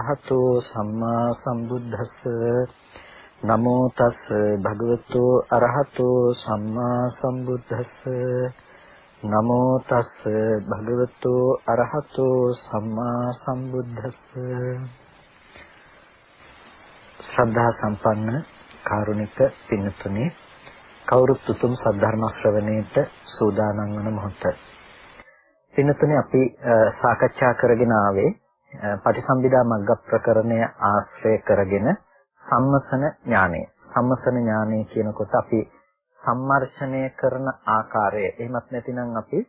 භගවතු අරහතු සම්මා සම්බුද්දස්ස. නමෝ තස් භගවතු අරහතු සම්මා සම්බුද්දස්ස. නමෝ තස් භගවතු අරහතු සම්මා සම්බුද්දස්ස. ශ්‍රද්ධා සම්පන්න කාරුණික පින්තුනේ කවුරුත් උතුම් සද්ධර්ම ශ්‍රවණයට සූදානම් වන මොහොත. පින්තුනේ අපි සාකච්ඡා කරගෙන ආවේ පටිසම්භිදා මග්ග ප්‍රකරණය ආශ්‍රය කරගෙන සම්මසන ඥානය. සම්මසන ඥානය කියනකොට අපි සම්මර්ෂණය කරන ආකාරය. එහෙමත් නැතිනම් අපි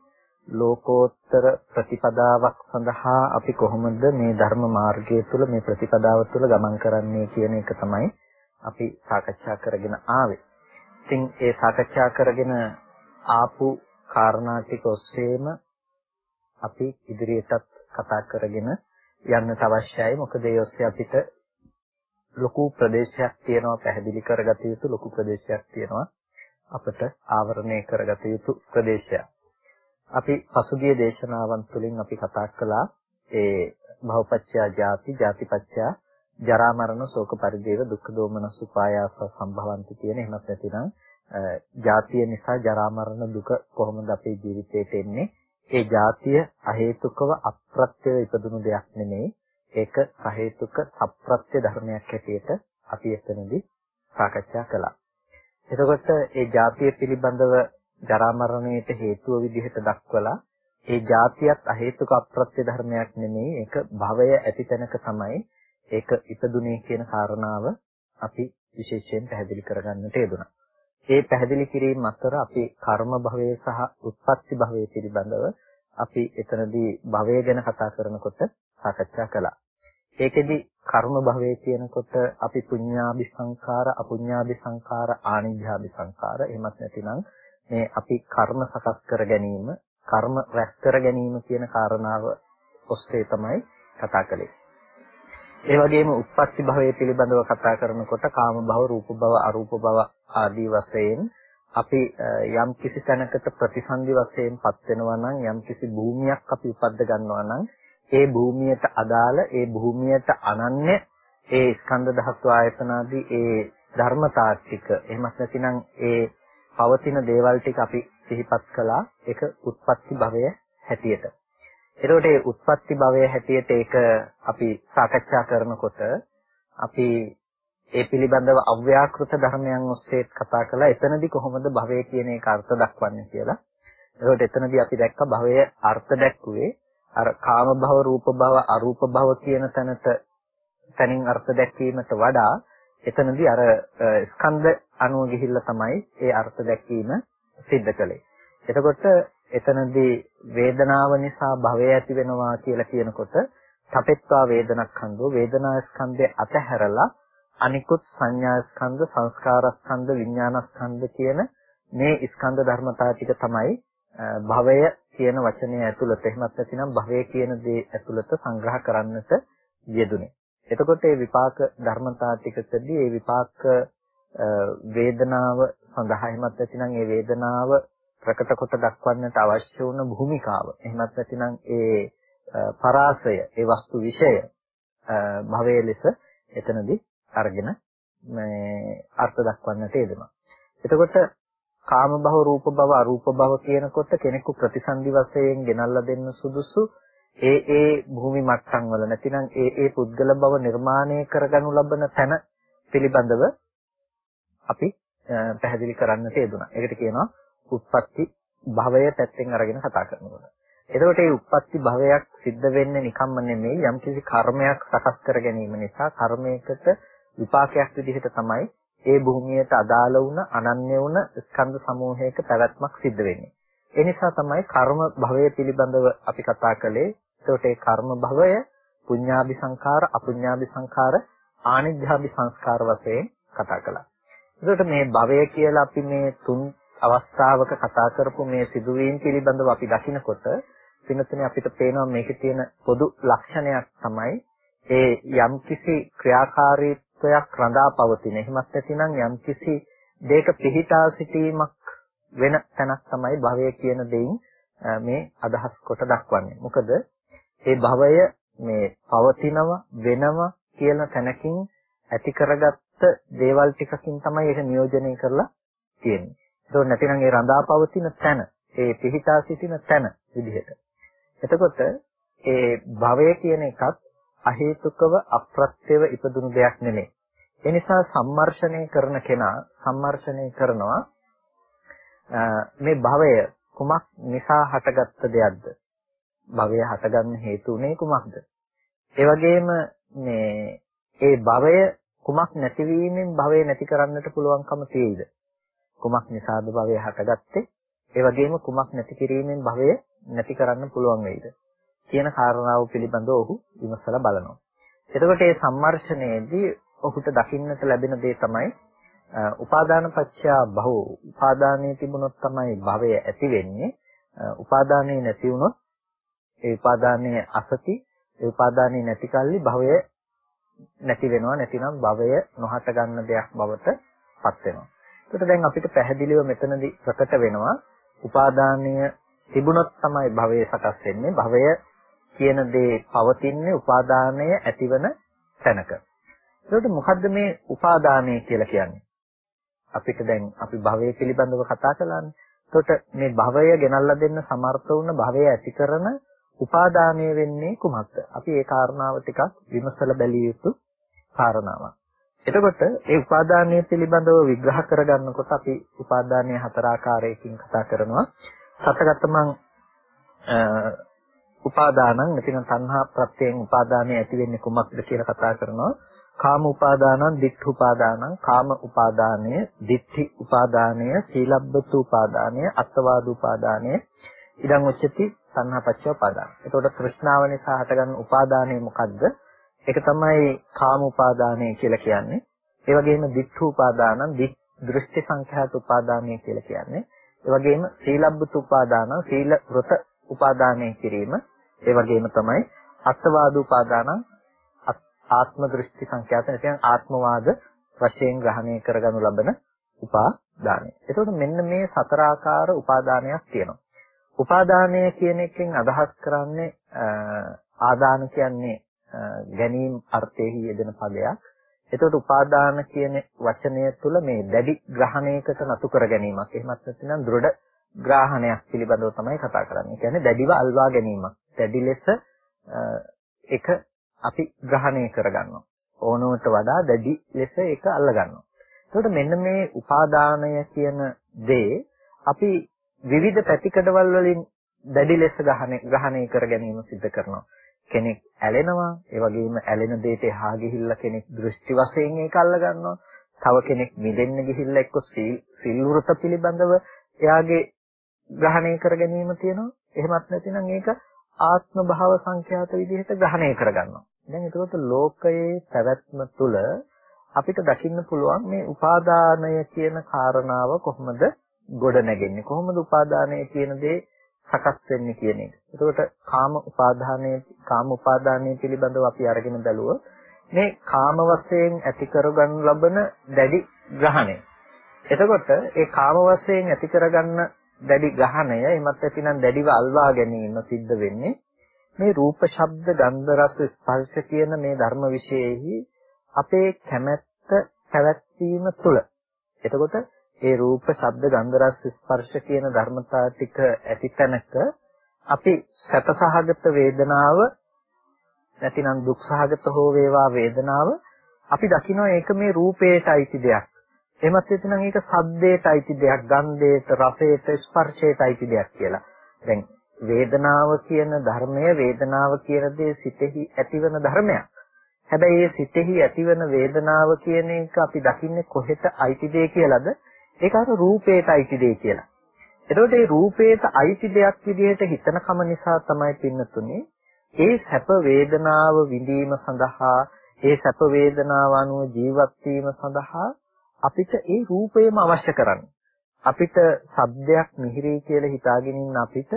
ලෝකෝත්තර ප්‍රතිපදාවක් සඳහා අපි කොහොමද මේ ධර්ම මාර්ගය තුළ මේ ප්‍රතිපදාව තුළ ගමන් කරන්නේ කියන එක තමයි අපි සාකච්ඡා කරගෙන ආවේ. ඉතින් ඒ සාකච්ඡා කරගෙන ආපු කාරණා ටික ඔස්සේම අපි ඉදිරියටත් කතා කරගෙන යන්නට අවශ්‍යයි. මොකද ඒ ඔස්සේ අපිට ලොකු ප්‍රදේශයක් තියෙනවා පැහැදිලි කරගත යුතු ලොකු ප්‍රදේශයක් තියෙනවා අපිට ආවරණය කරගත යුතු ප්‍රදේශයක්. අපි පසුගිය දේශනාවන් තුළින් අපි කතා කළා ඒ භවපච්චය ජාති ජාතිපච්චය ජරා මරණ ශෝක පරිදේව දුක්ඛ දෝමන සුපායාස සම්භවಂತಿ කියන එහෙමත් නැතිනම් ජාතිය නිසා ජරා මරණ දුක කොහොමද අපේ ජීවිතේට එන්නේ ඒ ජාතිය අහේතුකව අප්‍රත්‍යව ඉපදුණු දෙයක් නෙමෙයි ඒක සහේතුක සප්‍රත්‍ය ධර්මයක් හැටියට අපි එතනදී සාකච්ඡා කළා. එතකොට ඒ ජාතිය පිළිබඳව ජරා මරණයට හේතුව විදිහට දක්වලා ඒ ජාතියත් අහේතුක අප්‍රත්‍ය ධර්මයක් නෙමෙයි ඒක භවය ඇති තැනක තමයි ඒක ඉපදුනේ කියන කාරණාව අපි විශේෂයෙන් පැහැදිලි කරගන්නට යෙදුණා. ඒ පැහැදිලි කිරීම අතර අපි කර්ම භවය සහ උත්පත්ති භවය පිළිබඳව අපි එතනදී භවය ගැන කතා කරනකොට සාකච්ඡා කළා. ඒකෙදි කර්ම භවය කියනකොට අපි පුඤ්ඤාභි සංඛාර, අපුඤ්ඤාභි සංඛාර, ආනිජ්ජාභි සංඛාර එහෙමත් නැතිනම් මේ අපි කර්ම සකස් කර ගැනීම, කර්ම රැස් කර ගැනීම කියන කාරණාව ඔස්සේ තමයි කතා කළේ. ඒ වගේම උත්පත්ති භවය පිළිබඳව කතා කරනකොට කාම භව, රූප භව, අරූප භව ආදී වශයෙන් අපි යම් කිසි තැනකට ප්‍රතිසන්දි වශයෙන්පත් වෙනවා නම් යම් කිසි භූමියක් අපි උපද්ද ගන්නවා නම් ඒ භූමියට අදාළ ඒ භූමියට අනන්‍ය ඒ ස්කන්ධ ධාතු ආයතනාදී ඒ ධර්මතා ටික එහෙමත් නැතිනම් ඒ පවතින දේවල් ටික අපි සිහිපත් කළා ඒක උත්පත්ති භවය හැටියට. එතකොට මේ උත්පත්ති භවය හැටියට ඒක අපි සාකච්ඡා කරනකොට අපි ඒ පිළිබඳව අව්‍යාකෘත ධර්මයන් ඔස්සේ කතා කළා. එතනදී කොහොමද භවය කියන එක අර්ථ දක්වන්නේ කියලා. එතකොට එතනදී අපි දැක්ක භවයේ අර්ථ දැක්ුවේ අර කාම භව, රූප භව, අරූප භව කියන තැනට තනින් අර්ථ දැක්වීමට වඩා එතනදී අර ස්කන්ධ අනුව ගිහිල්ලා තමයි ඒ අර්ථ දැක්වීම සිද්ධ කළේ. එතකොට එතනදී වේදනාව නිසා භවය ඇති වෙනවා කියලා කියනකොට තපෙත්වා වේදනක්ඛන්தோ වේදනා ස්කන්ධය අතහැරලා අනිකුත් සංඥා ස්කන්ධ සංස්කාර ස්කන්ධ විඥාන ස්කන්ධ කියන මේ ස්කන්ධ ධර්මතා ටික තමයි භවය කියන වචනය ඇතුළත එහෙමත් නැතිනම් භවය කියන දේ ඇතුළත සංග්‍රහ කරන්නට යෙදුනේ. එතකොට මේ විපාක ධර්මතා ටිකකදී මේ විපාක වේදනාව සඳහා එහෙමත් නැතිනම් මේ වේදනාව ප්‍රකට කොට දක්වන්නට අවශ්‍ය වුණ භූමිකාව. එහෙමත් නැතිනම් ඒ පරාසය, ඒ වස්තු විෂය භවයේ ලෙස එතනදී අරගෙන මේ අර්ථ දක්වන්නට යෙදෙනවා. එතකොට කාම භව, රූප භව, අරූප භව කියනකොට කෙනෙකු ප්‍රතිසන්දි වශයෙන් ගෙනල්ලා දෙන්න සුදුසු ඒ ඒ භූමි මට්ටම් වල නැතිනම් ඒ ඒ පුද්ගල භව නිර්මාණය කරගනු ලබන තැන පිළිබඳව අපි පැහැදිලි කරන්නට යෙදුණා. ඒකට කියනවා උත්පත්ති භවය පැත්තෙන් අරගෙන කතා කරනකොට. එතකොට මේ උත්පත්ති භවයක් සිද්ධ වෙන්නේ නිකම්ම නෙමෙයි යම්කිසි කර්මයක් සකස් කර ගැනීම නිසා කර්මයකට විපාකයක් විදිහට තමයි ඒ භූමියට අදාළ වුණ අනන්‍ය වුණ ස්කන්ධ සමූහයක පැවැත්මක් සිද්ධ වෙන්නේ. ඒ නිසා තමයි කර්ම භවය පිළිබඳව අපි කතා කළේ. එතකොට ඒ කර්ම භවය පුඤ්ඤාභි සංඛාර, අපුඤ්ඤාභි සංඛාර, ආනිජ්ජාභි සංස්කාර වශයෙන් කතා කළා. එතකොට මේ භවය කියලා අපි මේ තුන් අවස්ථාවක කතා කරපු මේ සිදුවීම් පිළිබඳව අපි දකිනකොට පින්නතුනේ අපිට පේනවා මේකේ තියෙන පොදු ලක්ෂණයක් තමයි ඒ යම්කිසි ක්‍රියාකාරීත්වයක් රඳා පවතින. එහෙමත් නැතිනම් යම්කිසි දෙයක පිහිටා සිටීමක් වෙන තැනක් තමයි භවය කියන දෙයින් මේ අදහස් කොට දක්වන්නේ. මොකද ඒ භවය මේ පවතිනවා වෙනවා කියන තැනකින් ඇති කරගත්ත දේවල් ටිකකින් තමයි ඒක නියෝජනය කරලා තියෙන්නේ. ඒක නැතිනම් ඒ රඳා පවතින තැන, ඒ පිහිටා සිටින තැන විදිහට. එතකොට ඒ භවය කියන එකත් අහේතුකව අප්‍රත්‍යව ඉපදුණු දෙයක් නෙමෙයි. ඒ නිසා සම්මර්ෂණය කරන කෙනා සම්මර්ෂණය කරනවා මේ භවය කුමක් නිසා හටගත්ත දෙයක්ද? භවය හටගන්න හේතු උනේ කුමක්ද? ඒ වගේම මේ ඒ භවය කුමක් නැතිවීමෙන් භවය නැති කරන්නට පුළුවන්කම තියෙයිද? කුමක් නිසාද භවය හටගත්තේ? ඒ වගේම කුමක් නැති කිරීමෙන් භවය නැති කරන්න පුළුවන් වෙයිද? කියන කාරණාව පිළිබඳව ඔහු විමසලා බලනවා. එතකොට මේ සම්මර්ෂණයේදී ඔහුට දකින්නට ලැබෙන දේ තමයි උපාදාන පත්‍යා භව උපාදානයේ තිබුණොත් තමයි භවය ඇති වෙන්නේ. උපාදානයේ නැති වුණොත් ඒ උපාදානයේ අසති ඒ උපාදානයේ නැති කල්ලි භවය නැති වෙනවා නැතිනම් භවය නොහට ගන්න දෙයක් බවට පත් වෙනවා. ඒකට දැන් අපිට පැහැදිලිව මෙතනදී ප්‍රකට වෙනවා උපාදානය තිබුණොත් තමයි භවය සකස් වෙන්නේ. භවය කියන දේ පවතින්නේ උපාදානය ඇතිවන තැනක. ඒකට මොකද්ද මේ උපාදානය කියලා කියන්නේ? අපිට දැන් අපි භවය පිළිබඳව කතා කළානේ. එතකොට මේ භවය ගෙනල්ලා දෙන්න සමර්ථ වුණ භවය ඇති කරන උපාදානය වෙන්නේ කුමක්ද? අපි ඒ කාරණාව ටිකක් විමසලා බැලිය යුතු කාරණාවක්. එතකොට ඒ උපාදානය පිළිබඳව විග්‍රහ කරගන්නකොට අපි උපාදානය හතර ආකාරයකින් කතා කරනවා. සතගතමං උපාදානං නැතිනම් තණ්හා ප්‍රත්‍යයෙන් උපාදානය ඇති වෙන්නේ කුමක්ද කියලා කතා කරනවා. කාම උපාදානං, ditth උපාදානං, කාම උපාදානය, ditthi උපාදානය, සීලබ්බතු උපාදානය, අත්වාද උපාදානය, ඉදං උච්චති සංහා පච්ච උපාදාන. එතකොට තෘෂ්ණාව නිසා හටගන්න උපාදානය මොකද්ද? ඒක තමයි කාම උපාදානය කියලා කියන්නේ. ඒ වගේම ditth උපාදානං, දෘෂ්ටි සංඛ්‍යාත උපාදානය කියලා කියන්නේ. ඒ වගේම සීලබ්බත උපාදානං, සීල වෘත උපාදානය කිරීම. ඒ වගේම තමයි අත්වාද උපාදානං, ආත්ම දෘෂ්ටි සංඛ්‍යාත නැත්නම් ආත්මවාද වශයෙන් ග්‍රහණය කරගනු ලබන උපාදානය. එතකොට මෙන්න මේ සතර ආකාර උපාදානයක් තියෙනවා. උපාදානය කියන එකෙන් අදහස් කරන්නේ ආදාන කියන්නේ ගැනීම අර්ථයේ යෙදෙන පදයක්. එතකොට උපාදාන කියන වචනය තුළ මේ දැඩි ග්‍රහණයකට නතු කර ගැනීමක්. එහෙමත් නැත්නම් දෘಢ ග්‍රහණයක් පිළිබඳව තමයි කතා කරන්නේ. කියන්නේ දැඩිව අල්වා ගැනීමක්. දැඩි ලෙස එක අපි ග්‍රහණය කරගන්නවා. ඕනවට වඩා දැඩි ලෙස ඒක අල්ලගන්නවා. එතකොට මෙන්න මේ උපාදානය කියන දේ අපි විවිධ පැතිකඩවල් වලින් දැඩි ලෙස ග්‍රහණය කර ගැනීම සිද්ධ කරනවා. කෙනෙක් ඇලෙනවා, ඒ වගේම ඇලෙන දෙයට එහා ගිහිල්ලා කෙනෙක් දෘෂ්ටි වශයෙන් ඒක අල්ල ගන්නවා. තව කෙනෙක් මිදෙන්න ගිහිල්ලා එක්ක සිල්වෘත පිළිබඳව එයාගේ ග්‍රහණය කර ගැනීම තියෙනවා. එහෙමත් නැතිනම් ඒක ආත්ම භාව සංඛ්‍යාත විදිහට ග්‍රහණය කරගන්නවා. දැන් එතකොට ලෝකයේ පැවැත්ම තුළ අපිට දකින්න පුළුවන් මේ උපාදානය කියන කාරණාව කොහොමද ගොඩ නැගෙන්නේ කොහොමද උපාදානය කියන දේ සකස් වෙන්නේ කියන එක. එතකොට කාම උපාදානයේ කාම උපාදානයේ පිළිබඳව අපි අරගෙන බැලුවොත් මේ කාම වශයෙන් ඇති කරගන්න ලබන දැඩි ග්‍රහණය. එතකොට ඒ කාම වශයෙන් ඇති කරගන්න දැඩි ග්‍රහණය එමත් ඇතිනම් දැඩිව අල්වා ගැනීම සිද්ධ වෙන්නේ මේ රූප ශබ්ද ගන්ධ රස ස්පර්ශ කියන මේ ධර්ම විශේෂෙහි අපේ කැමැත්ත පැවැත්වීම තුළ එතකොට ඒ රූප, ශබ්ද, ගන්ධ, රස, ස්පර්ශ කියන ධර්මතා ටික ඇති තැනක අපි සැපසහගත වේදනාව නැතිනම් දුක්සහගත හෝ වේවා වේදනාව අපි දකිනවා ඒක මේ රූපේට අයිති දෙයක්. එහෙමත් නැත්නම් ඒක සද්දේට අයිති දෙයක්, ගන්ධේට, රසේට, ස්පර්ශයට අයිති දෙයක් කියලා. දැන් වේදනාව කියන ධර්මය වේදනාව කියන දේ සිතෙහි ඇතිවන ධර්මයක්. හැබැයි ඒ සිතෙහි ඇතිවන වේදනාව කියන එක අපි දකින්නේ කොහෙට අයිති දෙය කියලාද? ඒක අර රූපේට අයිති දෙය කියලා. එතකොට මේ රූපේට අයිති දෙයක් විදිහට හිතනකම නිසා තමයි පින්නතුනේ ඒ සැප වේදනාව විඳීම සඳහා ඒ සැප වේදනාව අනුව ජීවත් වීම සඳහා අපිට ඒ රූපයම අවශ්‍ය කරන්නේ. අපිට ශබ්දයක් මිහිරි කියලා හිතාගෙන ඉන්න අපිට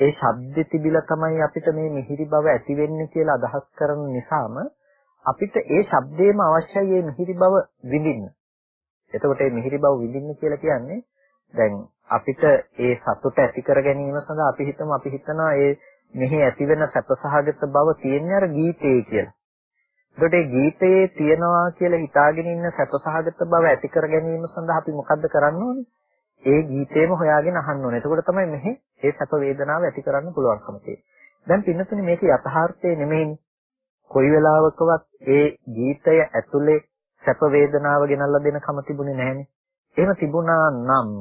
ඒ ශබ්දෙ තිබිලා තමයි අපිට මේ මිහිරි බව ඇති වෙන්නේ කියලා අදහස් කරන නිසාම අපිට ඒ ශබ්දේම අවශ්‍යයි මේ මිහිරි බව විඳින්න. එතකොට මේ මිහිරි බව විඳින්න කියලා කියන්නේ දැන් අපිට ඒ සතුට ඇති කර ගැනීම සඳහා අපි හිතමු අපි හිතනවා ඒ මෙහි ඇතිවෙන සැපසහගත බව තියෙන්නේ අර ගීතයේ කියලා. ඒකට ඒ ගීතයේ තියනවා කියලා හිතාගෙන ඉන්න සැපසහගත බව ඇති කර ගැනීම සඳහා අපි මොකද්ද කරන්න ඕනේ? ඒ ගීතේම හොයාගෙන අහන්න ඕනේ. එතකොට තමයි මෙහි ඒ සැප වේදනාව ඇති කරන්න පුළුවන්කම තියෙන්නේ. දැන් පින්නතුනේ මේක යථාර්ථය නෙමෙයිනේ. කොයි වෙලාවකවත් ඒ ගීතය ඇතුලේ සැප වේදනාව ගෙනල්ලා දෙන කම තිබුණේ නැහනේ. එහෙම තිබුණා නම්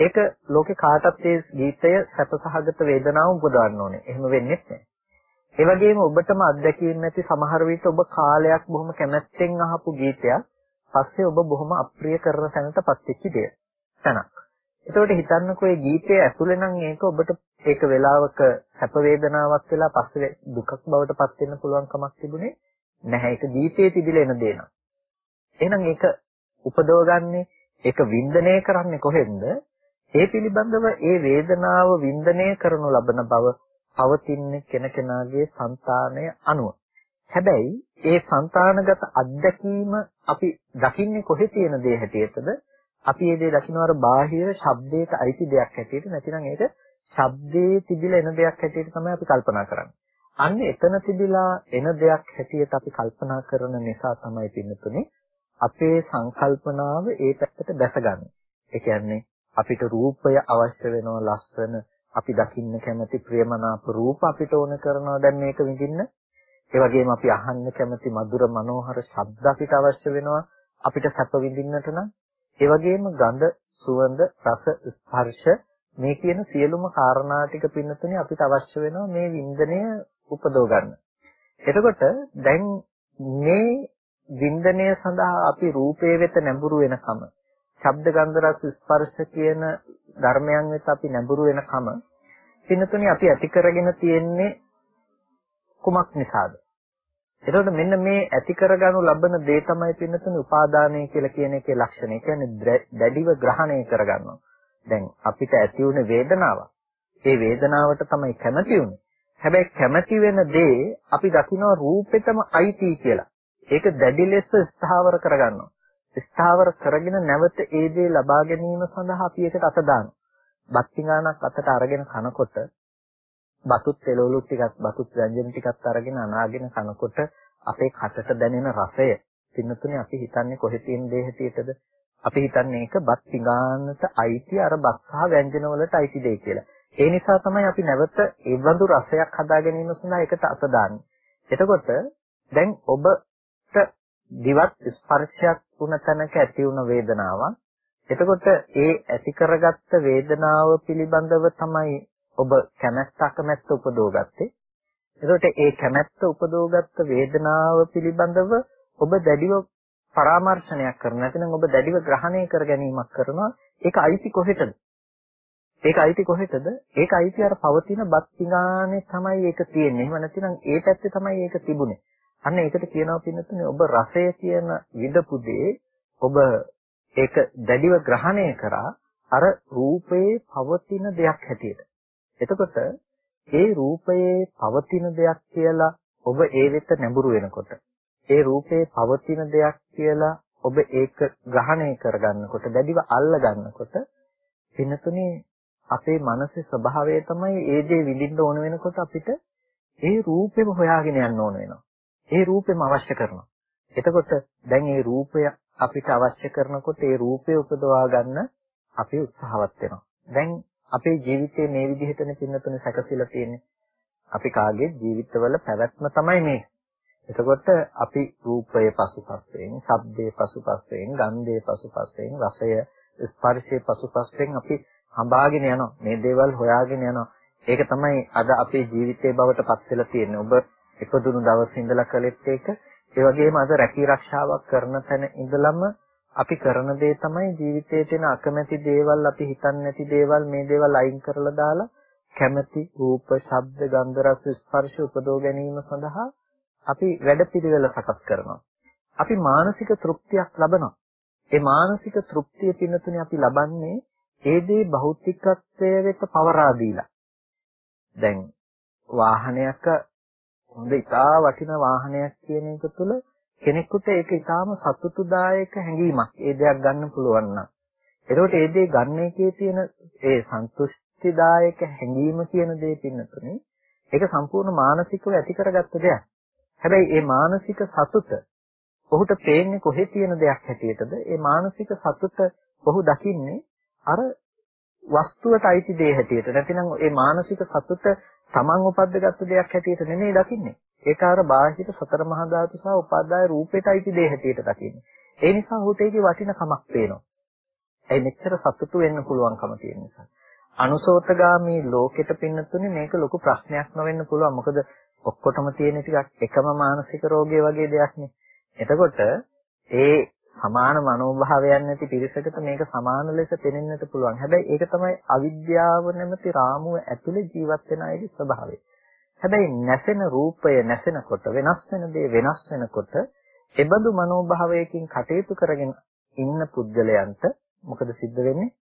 ඒක ලෝකේ කාටත් ඒ ගීතය සැපසහගත වේදනාව උපදවන්න ඕනේ. එහෙම වෙන්නේ නැහැ. ඒ වගේම ඔබටම අත්දැකීම් නැති සමහර විට ඔබ කාලයක් බොහොම කැමැත්තෙන් අහපු ගීතයක් පස්සේ ඔබ බොහොම අප්‍රිය කරන තැනටපත් වෙච්ච දෙයක්. තැනක්. එතකොට හිතන්නකෝ මේ ගීතයේ ඇතුලේ නම් ඒක ඔබට ඒක වෙලාවක සැප වේදනාවක් වෙලා පස්සේ දුකක් බවට පත් වෙන්න පුළුවන් කමක් තිබුණේ නැහැ. ඒක ගීතයේ තිබිලා එන දේ නං. එහෙනම් ඒක උපදවගන්නේ ඒක වින්දනය කරන්නේ කොහෙන්ද? ඒ පිළිබඳව ඒ වේදනාව වින්දනය කරනු ලබන බව පවතින කෙනකෙනාගේ సంతානය අනුව. හැබැයි ඒ సంతානගත අත්දැකීම අපි දකින්නේ කොහේ තියෙන දේ හැටියටද? අපි ඒ දේ දකින්නවර බාහිර ශබ්දයට අයිති දෙයක් හැටියට නැතිනම් ඒක ශබ්දයේ තිබිලා එන දෙයක් හැටියට තමයි අපි කල්පනා කරන්නේ. අන්න එතන තිබිලා එන දෙයක් හැටියට අපි කල්පනා කරන නිසා තමයි පින්නතුනේ අපේ සංකල්පනාව ඒ පැත්තට බැසගන්නේ. ඒ කියන්නේ අපිට රූපය අවශ්‍ය වෙනවා ලස්සන අපි දකින්න කැමති ප්‍රියමනාප රූප අපිට ඕන කරනවා දැන් මේක විඳින්න. ඒ වගේම අපි අහන්න කැමති මధుර මනෝහර ශබ්ද අපිට අවශ්‍ය වෙනවා අපිට සැප විඳින්නට නම්. ඒ වගේම ගඳ, සුවඳ, රස, ස්පර්ශ මේ කියන සියලුම කාරණා ටික පින්නතුනේ අපිට අවශ්‍ය වෙනවා මේ වින්දනය උපදව ගන්න. එතකොට දැන් මේ වින්දනය සඳහා අපි රූපේ වෙත නැඹුරු වෙනකම ශබ්ද ගන්ධ රස ස්පර්ශ කියන ධර්මයන් වෙත අපි නැඹුරු වෙනකම පින්නතුනේ අපි ඇති කරගෙන තියෙන්නේ කුමක් නිසාද? එතකොට මෙන්න මේ ඇති කරගනු ලබන දේ තමයි පින්නතුනේ උපාදානය කියලා කියන එකේ ලක්ෂණය. කියන්නේ දැඩිව ග්‍රහණය කරගන්නවා. දැන් අපිට ඇති වුණ වේදනාවක්. ඒ වේදනාවට තමයි කැමති උනේ. හැබැයි කැමති වෙන දේ අපි දකිනවා රූපෙටම අයිති කියලා. ඒක දැඩි ලෙස ස්ථාවර කරගන්නවා. ස්ථාවර කරගෙන නැවත ඒ දේ ලබා ගැනීම සඳහා අපි ඒකට අත දානවා. බත් පිඟානක් අතට අරගෙන කනකොට බතුත් එළවලු ටිකක් බතුත් ව්‍යංජන ටිකක් අරගෙන අනාගෙන කනකොට අපේ කටට දැනෙන රසය පින්නතුනේ අපි හිතන්නේ කොහෙ තියෙන දේ හැටියටද? අපි හිතන්නේ ඒක බත් පිඟානට අයිති අර බත් සහ ව්‍යංජන වලට අයිති දෙය කියලා. ඒ නිසා තමයි අපි නැවත ඒ වඳු රසයක් හදා ගැනීම සඳහා ඒකට අත දාන්නේ. එතකොට දැන් ඔබට දිවත් ස්පර්ශයක් වුණ තැනක ඇති වුණ වේදනාවක්. එතකොට ඒ ඇති කරගත්ත වේදනාව පිළිබඳව තමයි ඔබ කැමැත්ත අකමැත්ත උපදෝගත්තේ. එතකොට ඒ කැමැත්ත උපදෝගත්ත වේදනාව පිළිබඳව ඔබ දැඩිව පරාමර්ශනයක් කරනවා. නැත්නම් ඔබ දැඩිව ග්‍රහණය කර ගැනීමක් කරනවා. ඒක අයිති කොහෙටද? ඒක අයිති කොහෙටද? ඒක අයිති අර පවතින බත් පිඟානේ තමයි ඒක තියෙන්නේ. එහෙම නැත්නම් ඒ පැත්තේ තමයි ඒක තිබුණේ. අන්න ඒකට කියනවා පින්නතුනේ ඔබ රසය කියන විදපු දේ ඔබ ඒක දැඩිව ග්‍රහණය කරා අර රූපයේ පවතින දෙයක් හැටියට. එතකොට ඒ රූපයේ පවතින දෙයක් කියලා ඔබ ඒ වෙත නැඹුරු වෙනකොට ඒ රූපයේ පවතින දෙයක් කියලා ඔබ ඒක ග්‍රහණය කරගන්නකොට දැඩිව අල්ල ගන්නකොට පින්නතුනේ අපේ මනසේ ස්වභාවය තමයි ඒ දේ විඳින්න ඕන වෙනකොට අපිට ඒ රූපෙම හොයාගෙන යන්න ඕන වෙනවා. ඒ රූපෙම අවශ්‍ය කරනවා. එතකොට දැන් ඒ රූපය අපිට අවශ්‍ය කරනකොට ඒ රූපය උපදවා ගන්න අපි උත්සාහවත් වෙනවා. දැන් අපේ ජීවිතේ මේ විදිහටනේ පින්නතුනේ සැකසීලා තියෙන්නේ. අපි කාගේ ජීවිතවල පැවැත්ම තමයි මේ. එතකොට අපි රූපය පසුපස්සෙන්, ශබ්දයේ පසුපස්සෙන්, ගන්ධයේ පසුපස්සෙන්, රසය, ස්පර්ශයේ පසුපස්සෙන් අපි හඹාගෙන යනවා. මේ දේවල් හොයාගෙන යනවා. ඒක තමයි අද අපේ ජීවිතයේ බවට පත් වෙලා තියෙන්නේ. ඔබ ඉපදුණු දවසේ ඉඳලා කළෙත් ඒක. ඒ වගේම අද රැකී රක්ෂාවක් කරන තැන ඉඳලම අපි කරන දේ තමයි ජීවිතයේ තියෙන අකමැති දේවල් අපි හිතන්නේ නැති දේවල් මේ දේවල් අයින් කරලා දාලා කැමැති රූප, ශබ්ද, ගන්ධ, රස, ස්පර්ශ උපදව ගැනීම සඳහා අපි වැඩපිළිවෙල සකස් කරනවා. අපි මානසික තෘප්තියක් ලබනවා. ඒ මානසික තෘප්තිය පින්නතුනේ අපි ලබන්නේ ඒ දේ භෞතිකත්වයේ වෙත පවරා දීලා. දැන් වාහනයක හොඳ ඉතා වටින වාහනයක් කියන එක තුළ කෙනෙකුට ඒක ඉතාම සතුටුදායක හැඟීමක්. ඒ දෙයක් ගන්න පුළුවන් නම්. එතකොට ඒ දේ ගන්න එකේ තියෙන ඒ සන්තුෂ්ටි සන්තුෂ්ටිදායක හැඟීම කියන දේ පින්නතුනේ ඒක සම්පූර්ණ මානසිකව ඇති කරගත්ත දෙයක්. හැබැයි මේ මානසික සතුට ඔහුට පේන්නේ කොහේ තියෙන දෙයක් හැටියටද? ඒ මානසික සතුට ඔහු දකින්නේ අර වස්තුවට අයිති දේ හැටියට. නැතිනම් ඒ මානසික සතුට තමන් උපද්දගත්තු දෙයක් හැටියට නෙමෙයි දකින්නේ. ඒක අර බාහිර සතර මහා ධාතු සහ උපාදාය රූපයට අයිති දේ හැටියට දකින්නේ. ඒ නිසා ඔහුට ඒකේ වටිනකමක් පේනවා. ඒ මෙච්චර සතුටු වෙන්න පුළුවන්කම තියෙන නිසා. අනුසෝතගාමී ලෝකෙට පින්නතුනේ මේක ලොකු ප්‍රශ්නයක් නොවෙන්න පුළුවන්. මොකද ඔක්කොටම තියෙන ටිකක් එකම මානසික රෝගය වගේ දෙයක්නේ. එතකොට ඒ සමාන මනෝභාවයන් නැති පිරිසකට මේක සමාන ලෙස පෙනෙන්නට පුළුවන්. හැබැයි ඒක තමයි අවිද්‍යාව නැමැති රාමුව ඇතුලේ ජීවත් වෙන අයගේ ස්වභාවය. හැබැයි නැසෙන රූපය නැසෙනකොට වෙනස් වෙන දේ වෙනස් වෙනකොට එබඳු මනෝභාවයකින් කටයුතු කරගෙන ඉන්න පුද්ගලයන්ට මොකද සිද්ධ වෙන්නේ?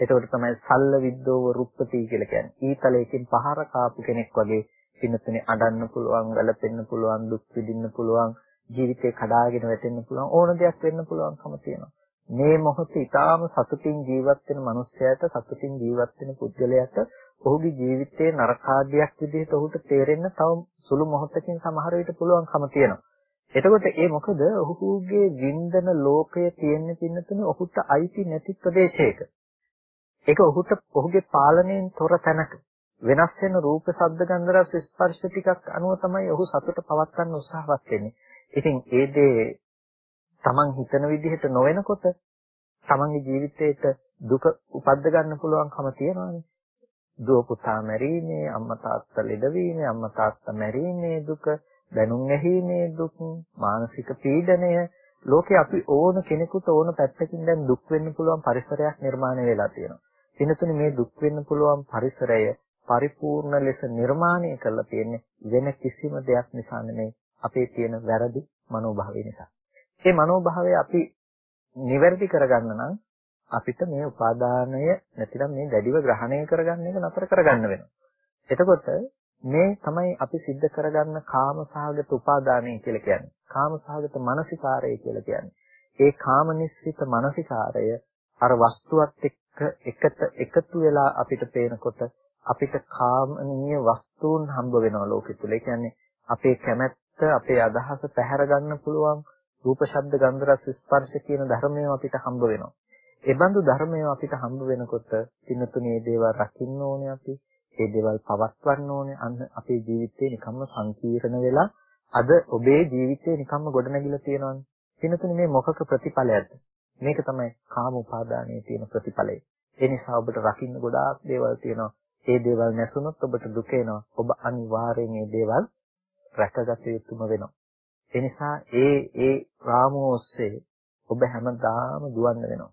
එතකොට තමයි සල්ල විද්දෝව රුප්පති කියලා කියන්නේ. ඊතලයකින් පහර කාපු කෙනෙක් වගේ පින්නතුනේ අඩන්න පුළුවන්, වැළපෙන්න පුළුවන්, දුක් විඳින්න පුළුවන්, ජීවිතේ කඩාගෙන වැටෙන්න පුළුවන් ඕන දෙයක් වෙන්න පුළුවන්කම තියෙනවා. මේ මොහොතේ ඊටාම සතුටින් ජීවත් වෙන මනුස්සයාට සතුටින් ජීවත් වෙන පුද්ගලයාට ඔහුගේ ජීවිතයේ නරකාදියක් විදිහට ඔහුට තේරෙන්න තව සුළු මොහොතකින් සමහර විට පුළුවන්කම තියෙනවා. එතකොට ඒ මොකද ඔහුගේ වින්දන ලෝකය තියෙන පින්නතුනේ ඔහුට අයිති නැති ප්‍රදේශයක. ඒක ඔහුට ඔහුගේ පාලනයෙන් තොර තැනක. වෙනස් වෙන රූප, ශබ්ද, ගන්ධ, රස, ස්පර්ශ ටිකක් අනුව තමයි ඔහු සතුට පවත්වන්න උත්සාහවත් වෙන්නේ. ඉතින් ඒ දේ Taman හිතන විදිහට නොවෙනකොට Tamanගේ ජීවිතේට දුක උපද්ද ගන්න පුළුවන්කම තියෙනවානේ. දුව පුතා මැරීමේ, අම්මා තාත්තා ලෙඩවීමේ, අම්මා තාත්තා මැරීමේ දුක, දැනුම් ඇහිීමේ දුක්, මානසික පීඩනය ලෝකේ අපි ඕන කෙනෙකුට ඕන පැත්තකින් දැන් දුක් වෙන්න පුළුවන් පරිසරයක් නිර්මාණය වෙලා තියෙනවා. වෙනතුනේ මේ දුක් වෙන්න පුළුවන් පරිසරය පරිපූර්ණ ලෙස නිර්මාණය කරලා තියෙන්නේ වෙන කිසිම දෙයක් නිසා නෙමෙයි අපේ තියෙන වැරදි මනෝභාවය නිසා. ඒ මනෝභාවය අපි නිවැරදි කරගන්න නම් අපිට මේ උපාදානය නැතිනම් මේ දැඩිව ග්‍රහණය කරගන්න එක නතර කරගන්න වෙනවා. එතකොට මේ තමයි අපි සිද්ධ කරගන්න කාමසහගත උපාදානය කියලා කියන්නේ. කාමසහගත මානසිකාරය කියලා කියන්නේ. ඒ කාමනිස්සිත මානසිකාරය අර වස්තුවත් එක්ක එකට එකතු වෙලා අපිට පේනකොට අපිට කාමනීය වස්තුන් හම්බ වෙනවා ලෝකෙ තුල. ඒ කියන්නේ අපේ කැමැත්ත, අපේ අදහස පැහැර ගන්න පුළුවන් රූප ශබ්ද ගන්ධ රස ස්පර්ශ කියන ධර්මය අපිට හම්බ වෙනවා. ඒ බඳු ධර්මය අපිට හම්බ වෙනකොට පින්නතුනේ මේ දේවල් රකින්න ඕනේ අපි. ඒ දේවල් පවත්වන්න ඕනේ. අන්න අපේ ජීවිතේ නිකම්ම සංකීර්ණ වෙලා අද ඔබේ ජීවිතේ නිකම්ම ගොඩනැගිලා තියෙනවානේ. පින්නතුනේ මේ මොකක ප්‍රතිඵලයක්ද? මේක තමයි කාම උපාදානයේ තියෙන ප්‍රතිඵලය. ඒ නිසා ඔබට රකින්න ගොඩාක් දේවල් තියෙනවා. ඒ දේවල් නැසුනොත් ඔබට දුක එනවා. ඔබ අනිවාර්යෙන් මේ දේවල් රැකගත යුතුම වෙනවා. ඒ නිසා ඒ ඒ රාමුව ඔස්සේ ඔබ හැමදාම දුවන්න වෙනවා.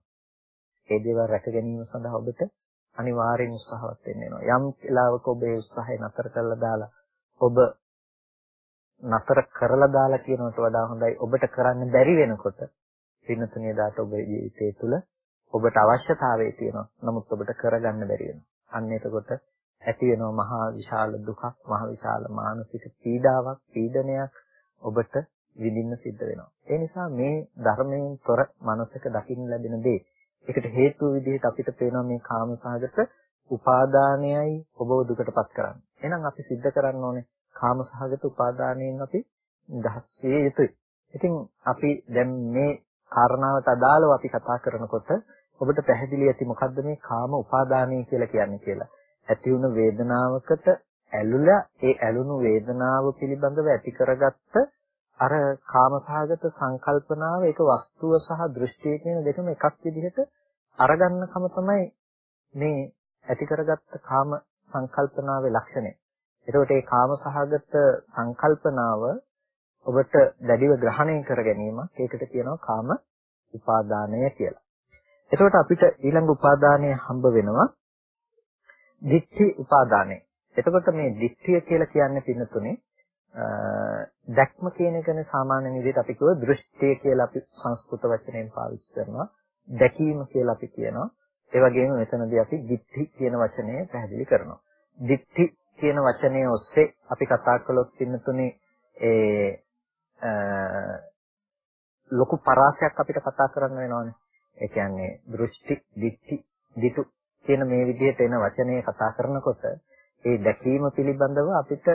ඒ දේවල් රැක ගැනීම සඳහා ඔබට අනිවාර්යෙන් උත්සාහවත් වෙන්න වෙනවා. යම් වෙලාවක ඔබ ඒ උත්සාහය නතර කරලා දාලා ඔබ නතර කරලා දාලා කියනකට වඩා හොඳයි ඔබට කරන්න බැරි වෙනකොට පින්නතුනේ දාට ඔබේ ජීවිතය තුළ ඔබට අවශ්‍යතාවය තියෙනවා. නමුත් ඔබට කරගන්න බැරි වෙනවා. අන්න එතකොට ඇති වෙනවා මහා විශාල දුකක් මහා විශාල මානසික පීඩාවක් පීඩනයක් ඔබට විඳින්න සිද්ධ වෙනවා. ඒ නිසා මේ ධර්මයෙන් තොර මනසක දකින්න ලැබෙන දේ ඒකට හේතු විදිහට අපිට පේනවා මේ කාමසහගත උපාදානයයි ඔබව දුකටපත් කරන්නේ. එහෙනම් අපි සිද්ධ කරන්න ඕනේ කාමසහගත උපාදානයෙන් අපි නිදහස් විය යුතුයි. ඉතින් අපි දැන් මේ කාරණාවට අදාළව අපි කතා කරනකොට ඔබට පැහැදිලි ඇති මොකද්ද මේ කාම උපාදානය කියලා කියන්නේ කියලා. ඇති වුණු වේදනාවකට ඇලුලා ඒ ඇලුණු වේදනාව පිළිබඳව ඇති කරගත්ත අර කාමසහගත සංකල්පනාව ඒක වස්තුව සහ දෘෂ්ටිය කියන දෙකම එකක් විදිහට අරගන්නකම තමයි මේ ඇති කරගත්ත කාම සංකල්පනාවේ ලක්ෂණය. එතකොට මේ කාමසහගත සංකල්පනාව ඔබට දැඩිව ග්‍රහණය කර ගැනීමක් ඒකට කියනවා කාම උපාදානය කියලා. එතකොට අපිට ඊළඟ උපාදානය හම්බ වෙනවා දික්ටි උපාදානය. එතකොට මේ දික්තිය කියලා කියන්නේ පින්නතුනේ දැක්ම කියන එකනේ සාමාන්‍ය විදිහට අපි කියව දෘෂ්ටිය කියලා අපි සංස්කෘත වචනයෙන් පාවිච්චි කරනවා. දැකීම කියලා අපි කියනවා. ඒ වගේම මෙතනදී අපි දික්ටි කියන වචනය පැහැදිලි කරනවා. දික්ටි කියන වචනය ඔස්සේ අපි කතා කළොත් පින්නතුනේ ඒ ලොකු පරාසයක් අපිට කතා කරන්න වෙනවානේ. ඒ කියන්නේ දෘෂ්ටි, දික්ටි, දිටු කියන මේ විදිහට එන වචනේ කතා කරනකොට ඒ දැකීම පිළිබඳව අපිට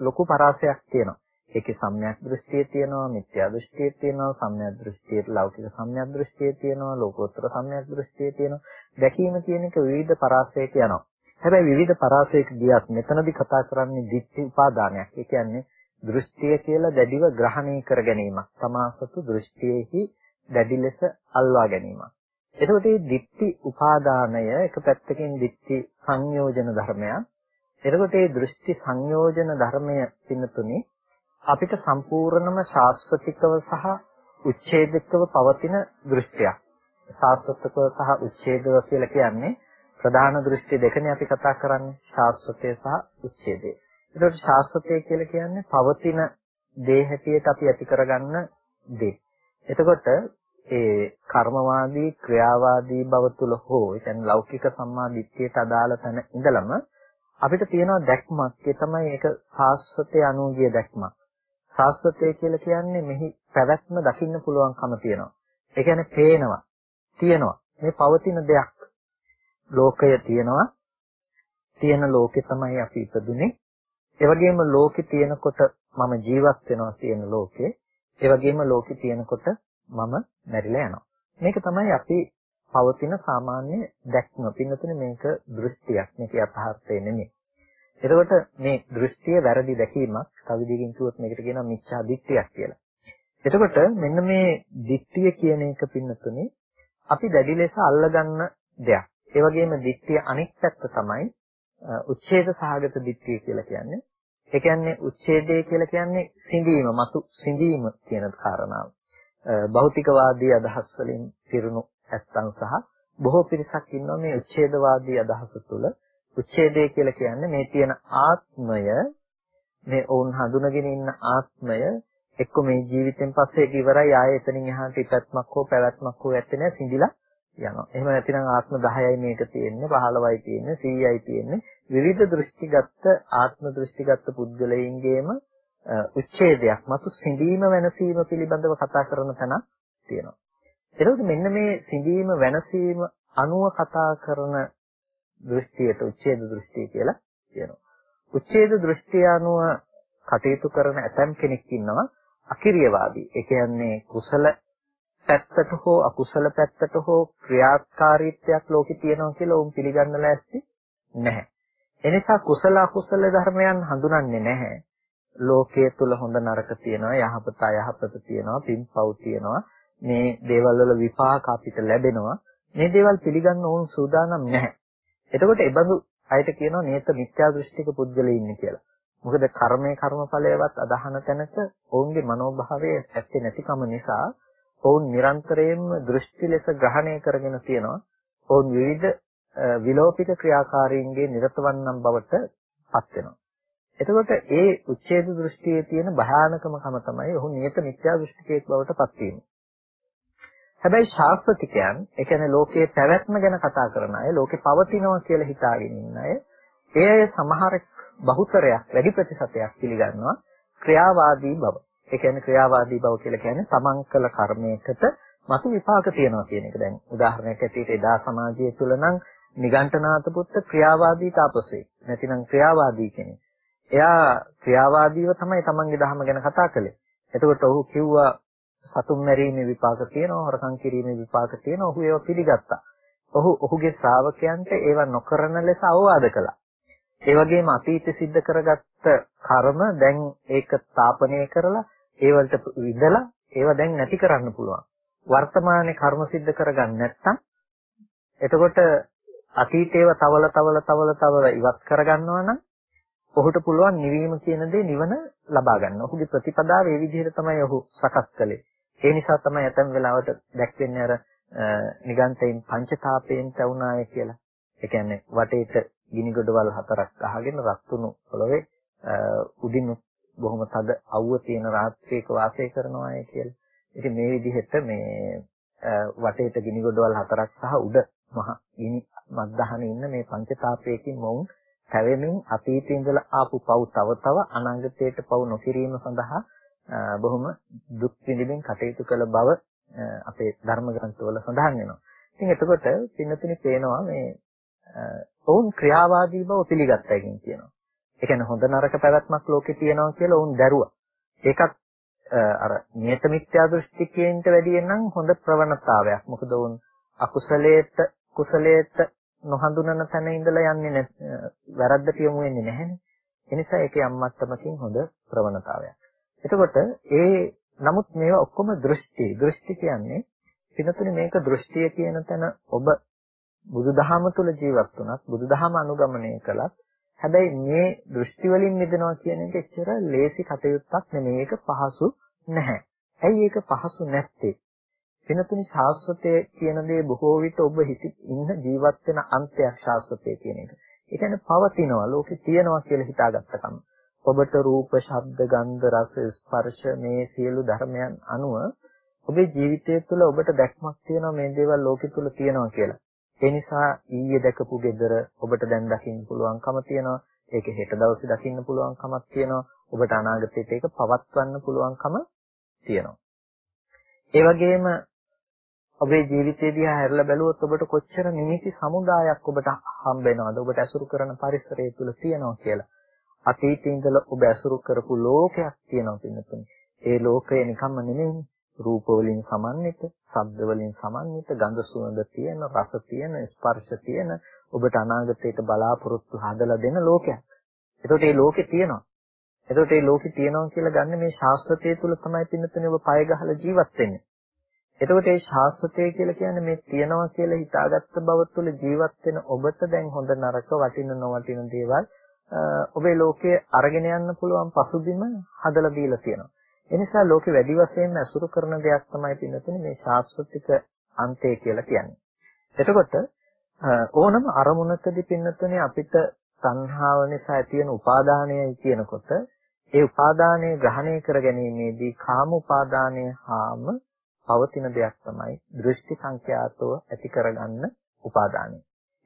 ලොකු පරාසයක් තියෙනවා. ඒකේ සම්‍යක් දෘෂ්ටිය තියෙනවා, මිත්‍යා දෘෂ්ටිය තියෙනවා, සම්‍යක් දෘෂ්ටියට ලෞකික සම්‍යක් දෘෂ්ටිය තියෙනවා, ලෝකෝත්තර සම්‍යක් දෘෂ්ටිය තියෙනවා. දැකීම කියන එක විවිධ පරාසයක යනවා. හැබැයි විවිධ පරාසයක ගියත් මෙතනදී කතා කරන්නේ ditthi උපාදානයක්. ඒ කියන්නේ දෘෂ්ටිය කියලා දැඩිව ග්‍රහණය කර ගැනීමක්. තමාසතු දෘෂ්ටියෙහි දැඩි ලෙස අල්වා ගැනීමක්. එතකොට මේ ditthi උපාදානය එක පැත්තකින් ditthi සංයෝජන ධර්මයක්. එතකොට මේ දෘෂ්ටි සංයෝජන ධර්මය පින්නතුනේ අපිට සම්පූර්ණම ශාස්ත්‍රිකව සහ උච්ඡේදිකව පවතින දෘෂ්ටියක්. ශාස්ත්‍රිකව සහ උච්ඡේදව කියලා කියන්නේ ප්‍රධාන දෘෂ්ටි දෙකනේ අපි කතා කරන්නේ ශාස්ත්‍රය සහ උච්ඡේදය. ඒකට ශාස්ත්‍රය කියලා කියන්නේ පවතින දේ හැටියට අපි ඇති කරගන්න දේ. එතකොට ඒ කර්මවාදී ක්‍රියාවාදී බව තුල හෝ ඒ කියන්නේ ලෞකික සම්මාදිට්ඨියට අදාළ තැන ඉඳලම අපිට තියෙනවා දැක්මක් ඒ තමයි ඒක සාස්වතේ අනුගිය දැක්මක්. සාස්වතේ කියලා කියන්නේ මෙහි පැවැත්ම දකින්න පුළුවන්කම තියෙනවා. ඒ කියන්නේ පේනවා තියෙනවා. මේ පවතින දෙයක් ලෝකය තියෙනවා. තියෙන ලෝකේ තමයි අපි ඉපදුනේ. ඒ වගේම ලෝකේ තියෙනකොට මම ජීවත් වෙනවා තියෙන ලෝකේ. ඒ වගේම ලෝකේ තියෙනකොට මම මැරිලා යනවා. මේක තමයි අපි පවතින සාමාන්‍ය දැක්ම. පින්නතුනේ මේක දෘෂ්ටියක්. මේක යථාර්ථය නෙමෙයි. එතකොට මේ දෘෂ්ටිය වැරදි දැකීමක්. තව විදිහකින් කිව්වොත් මේකට කියනවා මිච්ඡා දිට්ඨියක් කියලා. එතකොට මෙන්න මේ දිට්ඨිය කියන එක පින්නතුනේ අපි දැඩි ලෙස අල්ලගන්න දෙයක්. ඒ වගේම දිට්ඨිය අනිත් පැත්ත තමයි උච්ඡේද සහගත දිට්ඨිය කියලා කියන්නේ. ඒ කියන්නේ උච්ඡේදය කියලා කියන්නේ සිඳීම, මතු සිඳීම කියන කාරණාව. භෞතිකවාදී අදහස් වලින් පිරුණු ඇත්තන් සහ බොහෝ පිරිසක් ඉන්නවා මේ උච්ඡේදවාදී අදහස තුළ උච්ඡේදය කියලා කියන්නේ මේ තියෙන ආත්මය මේ ඔවුන් හඳුනගෙන ඉන්න ආත්මය එක්ක මේ ජීවිතෙන් පස්සේ ඒක ඉවරයි ආයෙ එතනින් එහාට ඉපැත්මක් හෝ පැවැත්මක් හෝ ඇත්තේ නැහැ සිඳිලා යනවා. එහෙම නැතිනම් ආත්ම 10යි මේක තියෙන්නේ 15යි තියෙන්නේ 100යි තියෙන්නේ විවිධ දෘෂ්ටිගත ආත්ම දෘෂ්ටිගත පුද්ගලයින්ගේම උච්ඡේදයක් මතු සිඳීම වෙනසීම පිළිබඳව කතා කරන තැනක් තියෙනවා. එතකොට මෙන්න මේ සිඳීම වෙනසීම අනුව කතා කරන දෘෂ්ටියට උච්ඡේද දෘෂ්ටිය කියලා කියනවා. උච්ඡේද දෘෂ්ටිය අනුව කටයුතු කරන ඇතම් කෙනෙක් ඉන්නවා අකිරියවාදී. ඒ කියන්නේ කුසල පැත්තට හෝ අකුසල පැත්තට හෝ ක්‍රියාකාරීත්වයක් ලෝකේ තියෙනවා කියලා උන් පිළිගන්න ලෑස්ති නැහැ. එනිසා කුසල අකුසල ධර්මයන් හඳුනන්නේ නැහැ. ලෝකයේ තුල හොඳ නරක තියෙනවා යහපත අයහපත තියෙනවා පින්පව් තියෙනවා. මේ දේවල් වල විපාක අපිට ලැබෙනවා. මේ දේවල් පිළිගන්න ඕන සූදානම් නැහැ. එතකොට ඒ බඳු අයට කියනවා නේත මිත්‍යා දෘෂ්ටික පුද්ගලයින් කියලා. මොකද කර්මයේ කර්මඵලයවත් අදහන තැනක ඔවුන්ගේ මනෝභාවය ඇත්තේ නැතිකම නිසා ඔවුන් නිරන්තරයෙන්ම දෘෂ්ටි ලෙස ග්‍රහණය කරගෙන තියෙනවා. ඔවුන් විවිධ විලෝපික ක්‍රියාකාරීන්ගේ නිරතවන්නම් බවට පත් වෙනවා. එතකොට ඒ උච්ඡේද දෘෂ්ටියේ තියෙන භයානකමකම තමයි ඔහු නියත මිත්‍යා දෘෂ්ටිකයෙක් බවට පත් වීම. හැබැයි ශාස්ත්‍රිකයන්, ඒ කියන්නේ ලෝකයේ පැවැත්ම ගැන කතා කරන අය, ලෝකේ පවතිනවා කියලා හිතාගෙන ඉන්න අය, ඒ අය සමහර බහුතරයක් වැඩි ප්‍රතිශතයක් පිළිගන්නවා ක්‍රියාවාදී බව. ඒ කියන්නේ ක්‍රියාවාදී බව කියලා කියන්නේ තමන් කළ කර්මයකට මතු විපාක තියෙනවා කියන එක. දැන් උදාහරණයක් ඇටියට එදා සමාජය තුළ නම් නිගණ්ඨනාත පුත්ත ක්‍රියාවාදී තාපසෙක්. නැතිනම් ක්‍රියාවාදී කෙනෙක්. එයා ක්‍රියාවාදීව තමයි තමන්ගේ ධර්ම ගැන කතා කළේ. එතකොට ඔහු කිව්වා සතුන් මැරීමේ විපාක තියෙනවා, හොරකම් කිරීමේ විපාක තියෙනවා. ඔහු ඒව පිළිගත්තා. ඔහු ඔහුගේ ශ්‍රාවකයන්ට ඒව නොකරන ලෙස අවවාද කළා. ඒ වගේම අතීතේ සිද්ධ කරගත්ත කර්ම දැන් ඒක ස්ථාපනය කරලා ඒවලට විදලා ඒව දැන් නැති කරන්න පුළුවන්. වර්තමානයේ කර්ම සිද්ධ කරගන්න නැත්නම් එතකොට අතීතේව තවල තවල තවල තවල ඉවත් කරගන්නවා නම් ඔහුට පුළුවන් නිවීම කියන දේ නිවන ලබා ගන්න. ඔහුගේ ප්‍රතිපදාව ඒ විදිහට තමයි ඔහු සකස් කළේ. ඒ නිසා තමයි ඇතැම් වෙලාවට දැක්වෙන්නේ අර නිගන්තයින් පංචතාපයෙන් තවුනාය කියලා. ඒ කියන්නේ වටේට ගිනි ගොඩවල් හතරක් අහගෙන රත්තුණු පොළවේ උඩින් බොහොම තද අවුව තියෙන රාත්‍රියක වාසය කරනවාය කියලා. ඉතින් මේ විදිහට මේ වටේට ගිනි ගොඩවල් හතරක් සහ උඩ මහ ගිනි මද්දහනේ ඉන්න මේ පංචතාපයකින් මොවුන් පැවෙමින් අතීතේ ඉඳලා ආපු පව් තව තව අනාගතයට පව් නොකිරීම සඳහා බොහොම දුක් විඳින්මින් කටයුතු කළ බව අපේ ධර්ම ග්‍රන්ථවල සඳහන් වෙනවා. ඉතින් එතකොට පින්නතුනි පේනවා මේ ඔවුන් ක්‍රියාවාදී බව පිළිගත්තයිකින් කියනවා. ඒ කියන්නේ හොඳ නරක පැවැත්මක් ලෝකේ තියෙනවා කියලා ඔවුන් දැරුවා. ඒකත් අර නියත මිත්‍යා දෘෂ්ටිකයෙන්ට වැඩිය නම් හොඳ ප්‍රවණතාවයක්. මොකද ඔවුන් අකුසලයට කුසලයට නොහඳුනන තැන ඉඳලා යන්නේ නැහැ. වැරද්දට යොමු වෙන්නේ නැහැනේ. ඒ නිසා ඒක යම් මට්ටමකින් හොඳ ප්‍රවණතාවයක්. එතකොට ඒ නමුත් මේවා ඔක්කොම දෘෂ්ටි. දෘෂ්ටි කියන්නේ පිනතුනේ මේක දෘෂ්ටිය කියන තැන ඔබ බුදුදහම තුල ජීවත් වුණත් බුදුදහම අනුගමනය කළත් හැබැයි මේ දෘෂ්ටි වලින් මිදෙනවා කියන එක එච්චර ලේසි කටයුත්තක් නෙමෙයි. ඒක පහසු නැහැ. ඇයි ඒක පහසු නැත්තේ? පිනතුනි ශාස්ත්‍රය කියන දේ බොහෝ විට ඔබ හිත ඉන්න ජීවත් වෙන අන්තයක් ශාස්ත්‍රය කියන එක. ඒ කියන්නේ පවතිනවා ලෝකේ තියෙනවා කියලා හිතාගත්තකම. ඔබට රූප, ශබ්ද, ගන්ධ, රස, ස්පර්ශ මේ සියලු ධර්මයන් අනුව ඔබේ ජීවිතය තුළ ඔබට දැක්මක් තියෙනවා මේ දේවල් ලෝකෙ තුල තියෙනවා කියලා. ඒ නිසා ඊයේ දැකපු gedara ඔබට දැන් දකින්න පුළුවන්කම තියෙනවා. ඒක හෙට දවසේ දකින්න පුළුවන්කමක් තියෙනවා. ඔබට අනාගතයට ඒක පවත්වන්න පුළුවන්කම තියෙනවා. ඒ වගේම ඔබේ ජීවිතය දිහා හැරලා බැලුවොත් ඔබට කොච්චර නිමිති සමුදායක් ඔබට හම්බ වෙනවද ඔබට ඇසුරු කරන පරිසරය තුල තියෙනවා කියලා. අතීතයේ ඉඳලා ඔබ ඇසුරු කරපු ලෝකයක් තියෙනවා පින්නතුනි. ඒ ලෝකය නිකම්ම නෙමෙයි. රූප වලින් සමන්විත, ශබ්ද වලින් සමන්විත, ගන්ධ සුවඳ තියෙන, රස තියෙන, ස්පර්ශ තියෙන ඔබට අනාගතයට බලාපොරොත්තු හදලා දෙන ලෝකයක්. එතකොට මේ ලෝකේ තියෙනවා. එතකොට මේ ලෝකේ තියෙනවා කියලා ගන්න මේ ශාස්ත්‍රය තුල තමයි පින්නතුනේ ඔබ පය ගහලා ජීවත් වෙන්නේ. එතකොට මේ ශාස්ත්‍රය කියලා කියන්නේ මේ තියනවා කියලා හිතාගත්ත බව තුළ ජීවත් වෙන ඔබට දැන් හොඳ නරක වටින නොවටින දේවල් ඔබේ ලෝකයේ අරගෙන යන්න පුළුවන් පසුබිම හදලා දීලා තියෙනවා. ඒ නිසා ලෝකෙ වැඩි වශයෙන්ම අසුරු කරන දෙයක් තමයි පින්නතුනේ මේ ශාස්ත්‍රික අන්තය කියලා කියන්නේ. එතකොට ඕනම අරමුණකදී පින්නතුනේ අපිට සංහාව නිසා ඇති වෙන උපාදානයයි කියනකොට ඒ උපාදානය ග්‍රහණය කර ගැනීමේදී කාම උපාදානය හාම පවතින දෙයක් තමයි දෘෂ්ටි සංඛ්‍යාතව ඇති කරගන්න උපාදානය.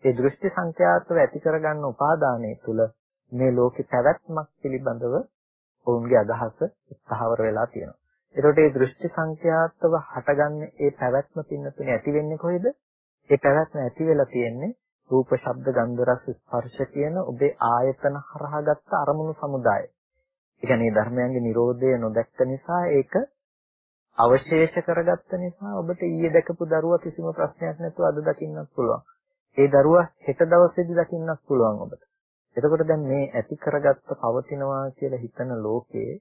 ඒ දෘෂ්ටි සංඛ්‍යාතව ඇති කරගන්න උපාදානය තුළ මේ ලෝකේ පැවැත්මක් පිළිබඳව ඔවුන්ගේ අදහස ස්ථාවර වෙලා තියෙනවා. ඒකට මේ දෘෂ්ටි සංඛ්‍යාතව හටගන්නේ ඒ පැවැත්ම පින්නතුනේ ඇති වෙන්නේ කොහෙද? ඒ පැවැත්ම ඇති වෙලා තියෙන්නේ රූප, ශබ්ද, ගන්ධ, රස, ස්පර්ශ කියන ඔබේ ආයතන හරහාගත්ත අරමුණු සමුදාය. ඒ කියන්නේ ධර්මයන්ගේ Nirodhaය නොදැක්ක නිසා ඒක අවශේෂ කරගත්ත නිසා ඔබට ඊයේ දැකපු දරුවා කිසිම ප්‍රශ්නයක් නැතුව අද දකින්නත් පුළුවන්. ඒ දරුවා හෙට දවසේදී දකින්නත් පුළුවන් ඔබට. එතකොට දැන් මේ ඇති කරගත්ත පවතිනවා කියලා හිතන ලෝකයේ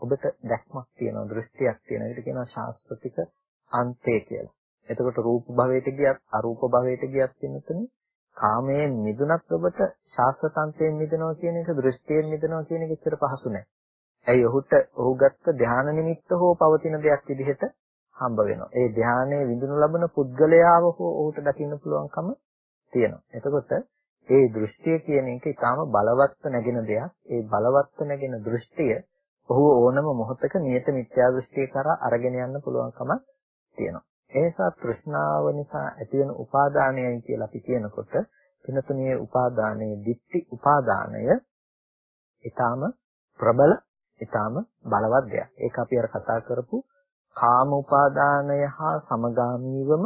ඔබට දැක්මක් තියෙනවා, දෘෂ්ටියක් තියෙනවා. ඒකට කියනවා ශාස්ත්‍රික අන්තය කියලා. එතකොට රූප භවයට ගියත් අරූප භවයට ගියත් වෙනතුනේ කාමයෙන් මිදුණත් ඔබට ශාස්ත්‍රතන්තයෙන් මිදෙනවා කියන එක දෘෂ්ටියෙන් මිදෙනවා කියන එක ඉතර පහසු නැහැ. ඇයි ඔහුට ඔහු ගත්ත ධානා නිමිත්ත හෝ පවතින දෙයක් විදිහට හම්බ වෙනවා. ඒ ධානයේ විඳිනු ලබන පුද්ගලයාව හෝ ඔහුට දකින්න පුළුවන්කම තියෙනවා. එතකොට ඒ දෘෂ්ටිය කියන එක ඊටාම බලවත්ව නැගෙන දෙයක්. ඒ බලවත්ව නැගෙන දෘෂ්ටිය ඔහු ඕනම මොහොතක නියත මිත්‍යා දෘෂ්ටිය කරා අරගෙන යන්න පුළුවන්කම තියෙනවා. ඒ නිසා තෘෂ්ණාව නිසා ඇතිවන උපාදානයයි කියලා අපි කියනකොට වෙනතුනේ උපාදානයේ ditthi උපාදානය ඊටාම ප්‍රබල ඊටාම බලවත් දෙයක්. ඒක අපි අර කතා කරපු කාම උපාදානය හා සමගාමීවම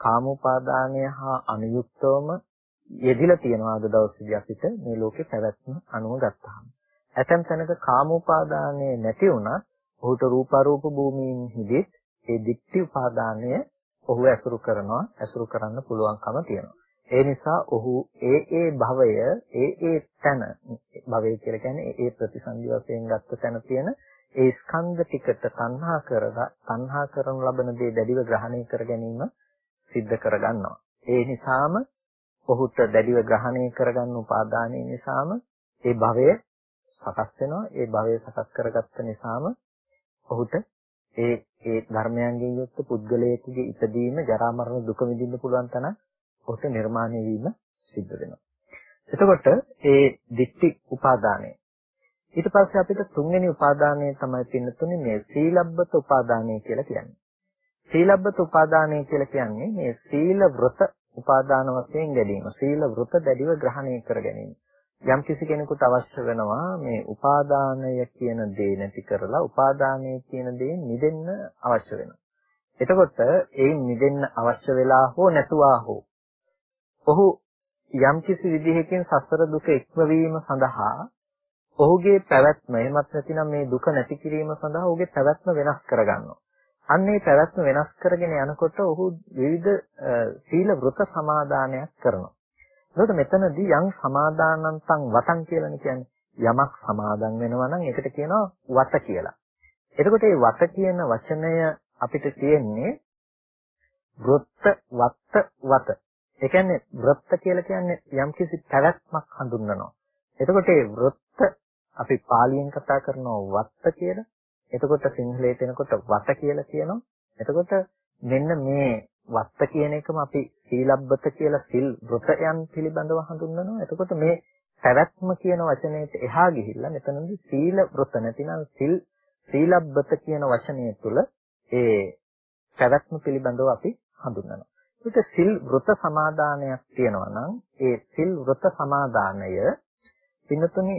කාම උපාදානය හා අනුයුක්තවම යෙදිලා තියෙනවා අද දවසේදී අපිට මේ ලෝකේ පැවැත්ම අනුව ගත්තාම. ඇතැම් තැනක කාම උපාදානය නැති වුණත් ඔහුට රූපාරූප භූමීන් හිදෙත් ඒ දික්ටි උපාදානය ඔහු ඇසුරු කරනවා ඇසුරු කරන්න පුළුවන්කම තියෙනවා. ඒ නිසා ඔහු ඒ ඒ භවය ඒ ඒ තැන භවය කියලා කියන්නේ ඒ ප්‍රතිසන්දි වශයෙන් ගත්ත තැන තියෙන ඒ ස්කන්ධ ටිකට තණ්හා කරලා තණ්හා කරනු ලබන දේ දැඩිව ග්‍රහණය කර ගැනීම සිද්ධ කරගන්නවා. ඒ නිසාම ඔහුට දැඩිව ග්‍රහණය කරගන්න උපාදානයේ නිසාම ඒ භවය සකස් වෙනවා. ඒ භවය සකස් කරගත්ත නිසාම ඔහුට ඒ ඒ ධර්මයන්ගෙන් යුක්ත පුද්ගලයෙකුගේ ඉපදීම ජරා මරණ දුක විඳින්න පුළුවන් තරම් ඔහුට නිර්මාණය වීම සිද්ධ වෙනවා. එතකොට ඒ ditthi උපාදානය ඊට පස්සේ අපිට තුන්වෙනි උපාදානය තමයි පින්නතුනේ මේ සීලබ්බත උපාදානය කියලා කියන්නේ. සීලබ්බත උපාදානය කියලා කියන්නේ මේ සීල වෘත උපාදාන වශයෙන් ගැනීම. සීල වෘත දැඩිව ග්‍රහණය කර ගැනීම. යම් කිසි කෙනෙකුට අවශ්‍ය වෙනවා මේ උපාදානය කියන දේ නැති කරලා උපාදානය කියන දේ නිදෙන්න අවශ්‍ය වෙනවා. එතකොට ඒ නිදෙන්න අවශ්‍ය වෙලා හෝ නැතුවා හෝ ඔහු යම්කිසි විදිහකින් සසර දුක ඉක්මවීම සඳහා ඔහුගේ පැවැත්ම එහෙමත් නැතිනම් මේ දුක නැති කිරීම සඳහා ඔහුගේ පැවැත්ම වෙනස් කරගන්නවා. අන්න ඒ පැවැත්ම වෙනස් කරගෙන යනකොට ඔහු විවිධ සීල වෘත සමාදානයක් කරනවා. එතකොට මෙතනදී යම් සමාදානන්තං වතං කියලානේ කියන්නේ. යමක් සමාදන් වෙනවා නම් ඒකට කියනවා වත කියලා. එතකොට මේ වත කියන වචනය අපිට තියෙන්නේ වෘත්ත වත්ත වත. ඒ කියන්නේ වෘත්ත කියලා කියන්නේ යම්කිසි පැවැත්මක් හඳුන්වනවා. එතකොට මේ වෘත්ත අපි පාලියෙන් කතා කරනවා වත්ත කියලා. එතකොට සිංහලයට එනකොට වත කියලා කියනවා. එතකොට මෙන්න මේ වත්ත කියන එකම අපි සීලබ්බත කියලා සිල් වෘතයන් පිළිබඳව හඳුන්වනවා. එතකොට මේ පැවැත්ම කියන වචනයට එහා ගිහිල්ලා මෙතනදී සීල වෘත නැතිනම් සිල් සීලබ්බත කියන වචනය තුළ ඒ පැවැත්ම පිළිබඳව අපි හඳුන්වනවා. ඒක සිල් වෘත සමාදානයක් තියෙනවා නම් ඒ සිල් වෘත සමාදානය පින්නතුනි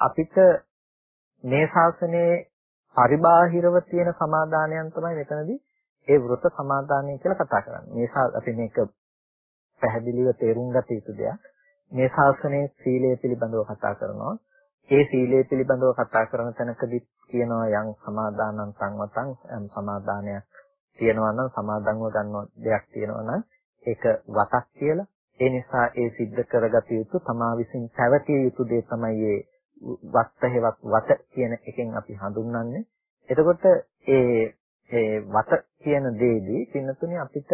අපිට මේ ශාසනයේ පරිබාහිරව තියෙන සමාදානයන් තමයි මෙතනදී ඒ වෘත සමාදානය කියලා කතා කරන්නේ. මේ අපි මේක පැහැදිලිව තේරුම් ගත යුතු දෙයක්. මේ ශාසනයේ සීලය පිළිබඳව කතා කරනවා. ඒ සීලය පිළිබඳව කතා කරන තැනකදී කියනවා යම් සමාදානං සංවතං යම් සමාදානයක් තියෙනවා නම් සමාදන්ව ගන්න දෙයක් තියෙනවා නම් ඒක වතක් කියලා. ඒ නිසා ඒ සිද්ධ කරගත යුතු තමා විසින් පැවතිය යුතු දේ තමයි ඒ වත්ත හේවත් වත කියන එකෙන් අපි හඳුන්වන්නේ. එතකොට ඒ ඒ වත කියන දේදී පින්නතුනේ අපිට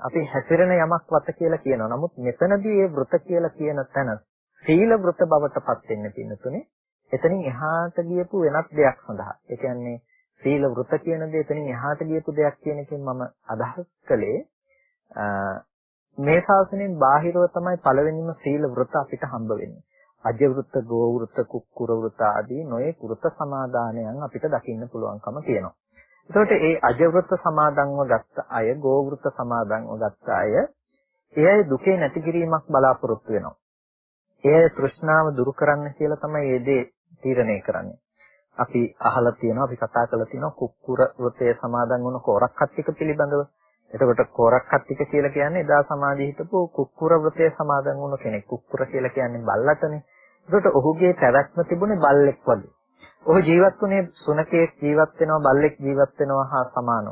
අපි හැසිරෙන යමක් වත කියලා කියනවා. නමුත් මෙතනදී ඒ වෘත කියලා කියන තැන සීල වෘත බවට පත් වෙන්න පින්නතුනේ. එතනින් එහාට ගියපු වෙනත් දෙයක් සඳහා. ඒ කියන්නේ සීල වෘත කියන දේ එතනින් එහාට ගියපු දෙයක් කියන එකෙන් මම අදහස් කළේ මේ ශාසනයෙන් බාහිරව තමයි පළවෙනිම සීල වෘත අපිට හම්බ වෙන්නේ. අජ වෘත, ගෝ වෘත, කුක්කුර වෘත ආදී නොයේ වෘත සමාදානයන් අපිට දකින්න පුළුවන්කම තියෙනවා. එතකොට ඒ අජ වෘත සමාදන්ව ගත්ත අය, ගෝ වෘත සමාදන්ව ගත්ත අය, ඒ අය දුකේ නැති කිරීමක් බලාපොරොත්තු වෙනවා. ඒ අය තෘෂ්ණාව දුරු කරන්න කියලා තමයි මේ දේ තීරණය කරන්නේ. අපි අහලා තියෙනවා අපි කතා කරලා තියෙනවා කුක්කුර වෘතය සමාදන් වුණ කෝරක්කත්තික පිළිබඳව. එතකොට කෝරක්කත්තික කියලා කියන්නේ එදා සමාධිය හිටපු කුක්කුර වෘතය සමාදන් වුණ කෙනෙක්. කුක්කුර කියලා කියන්නේ බල්ලටනේ. එතකොට ඔහුගේ පැවැත්ම තිබුණේ බල්ලෙක් වගේ. ඔහු ජීවත් වුණේ සුනකයෙක් ජීවත් වෙනවා බල්ලෙක් ජීවත් වෙනවා හා සමානව.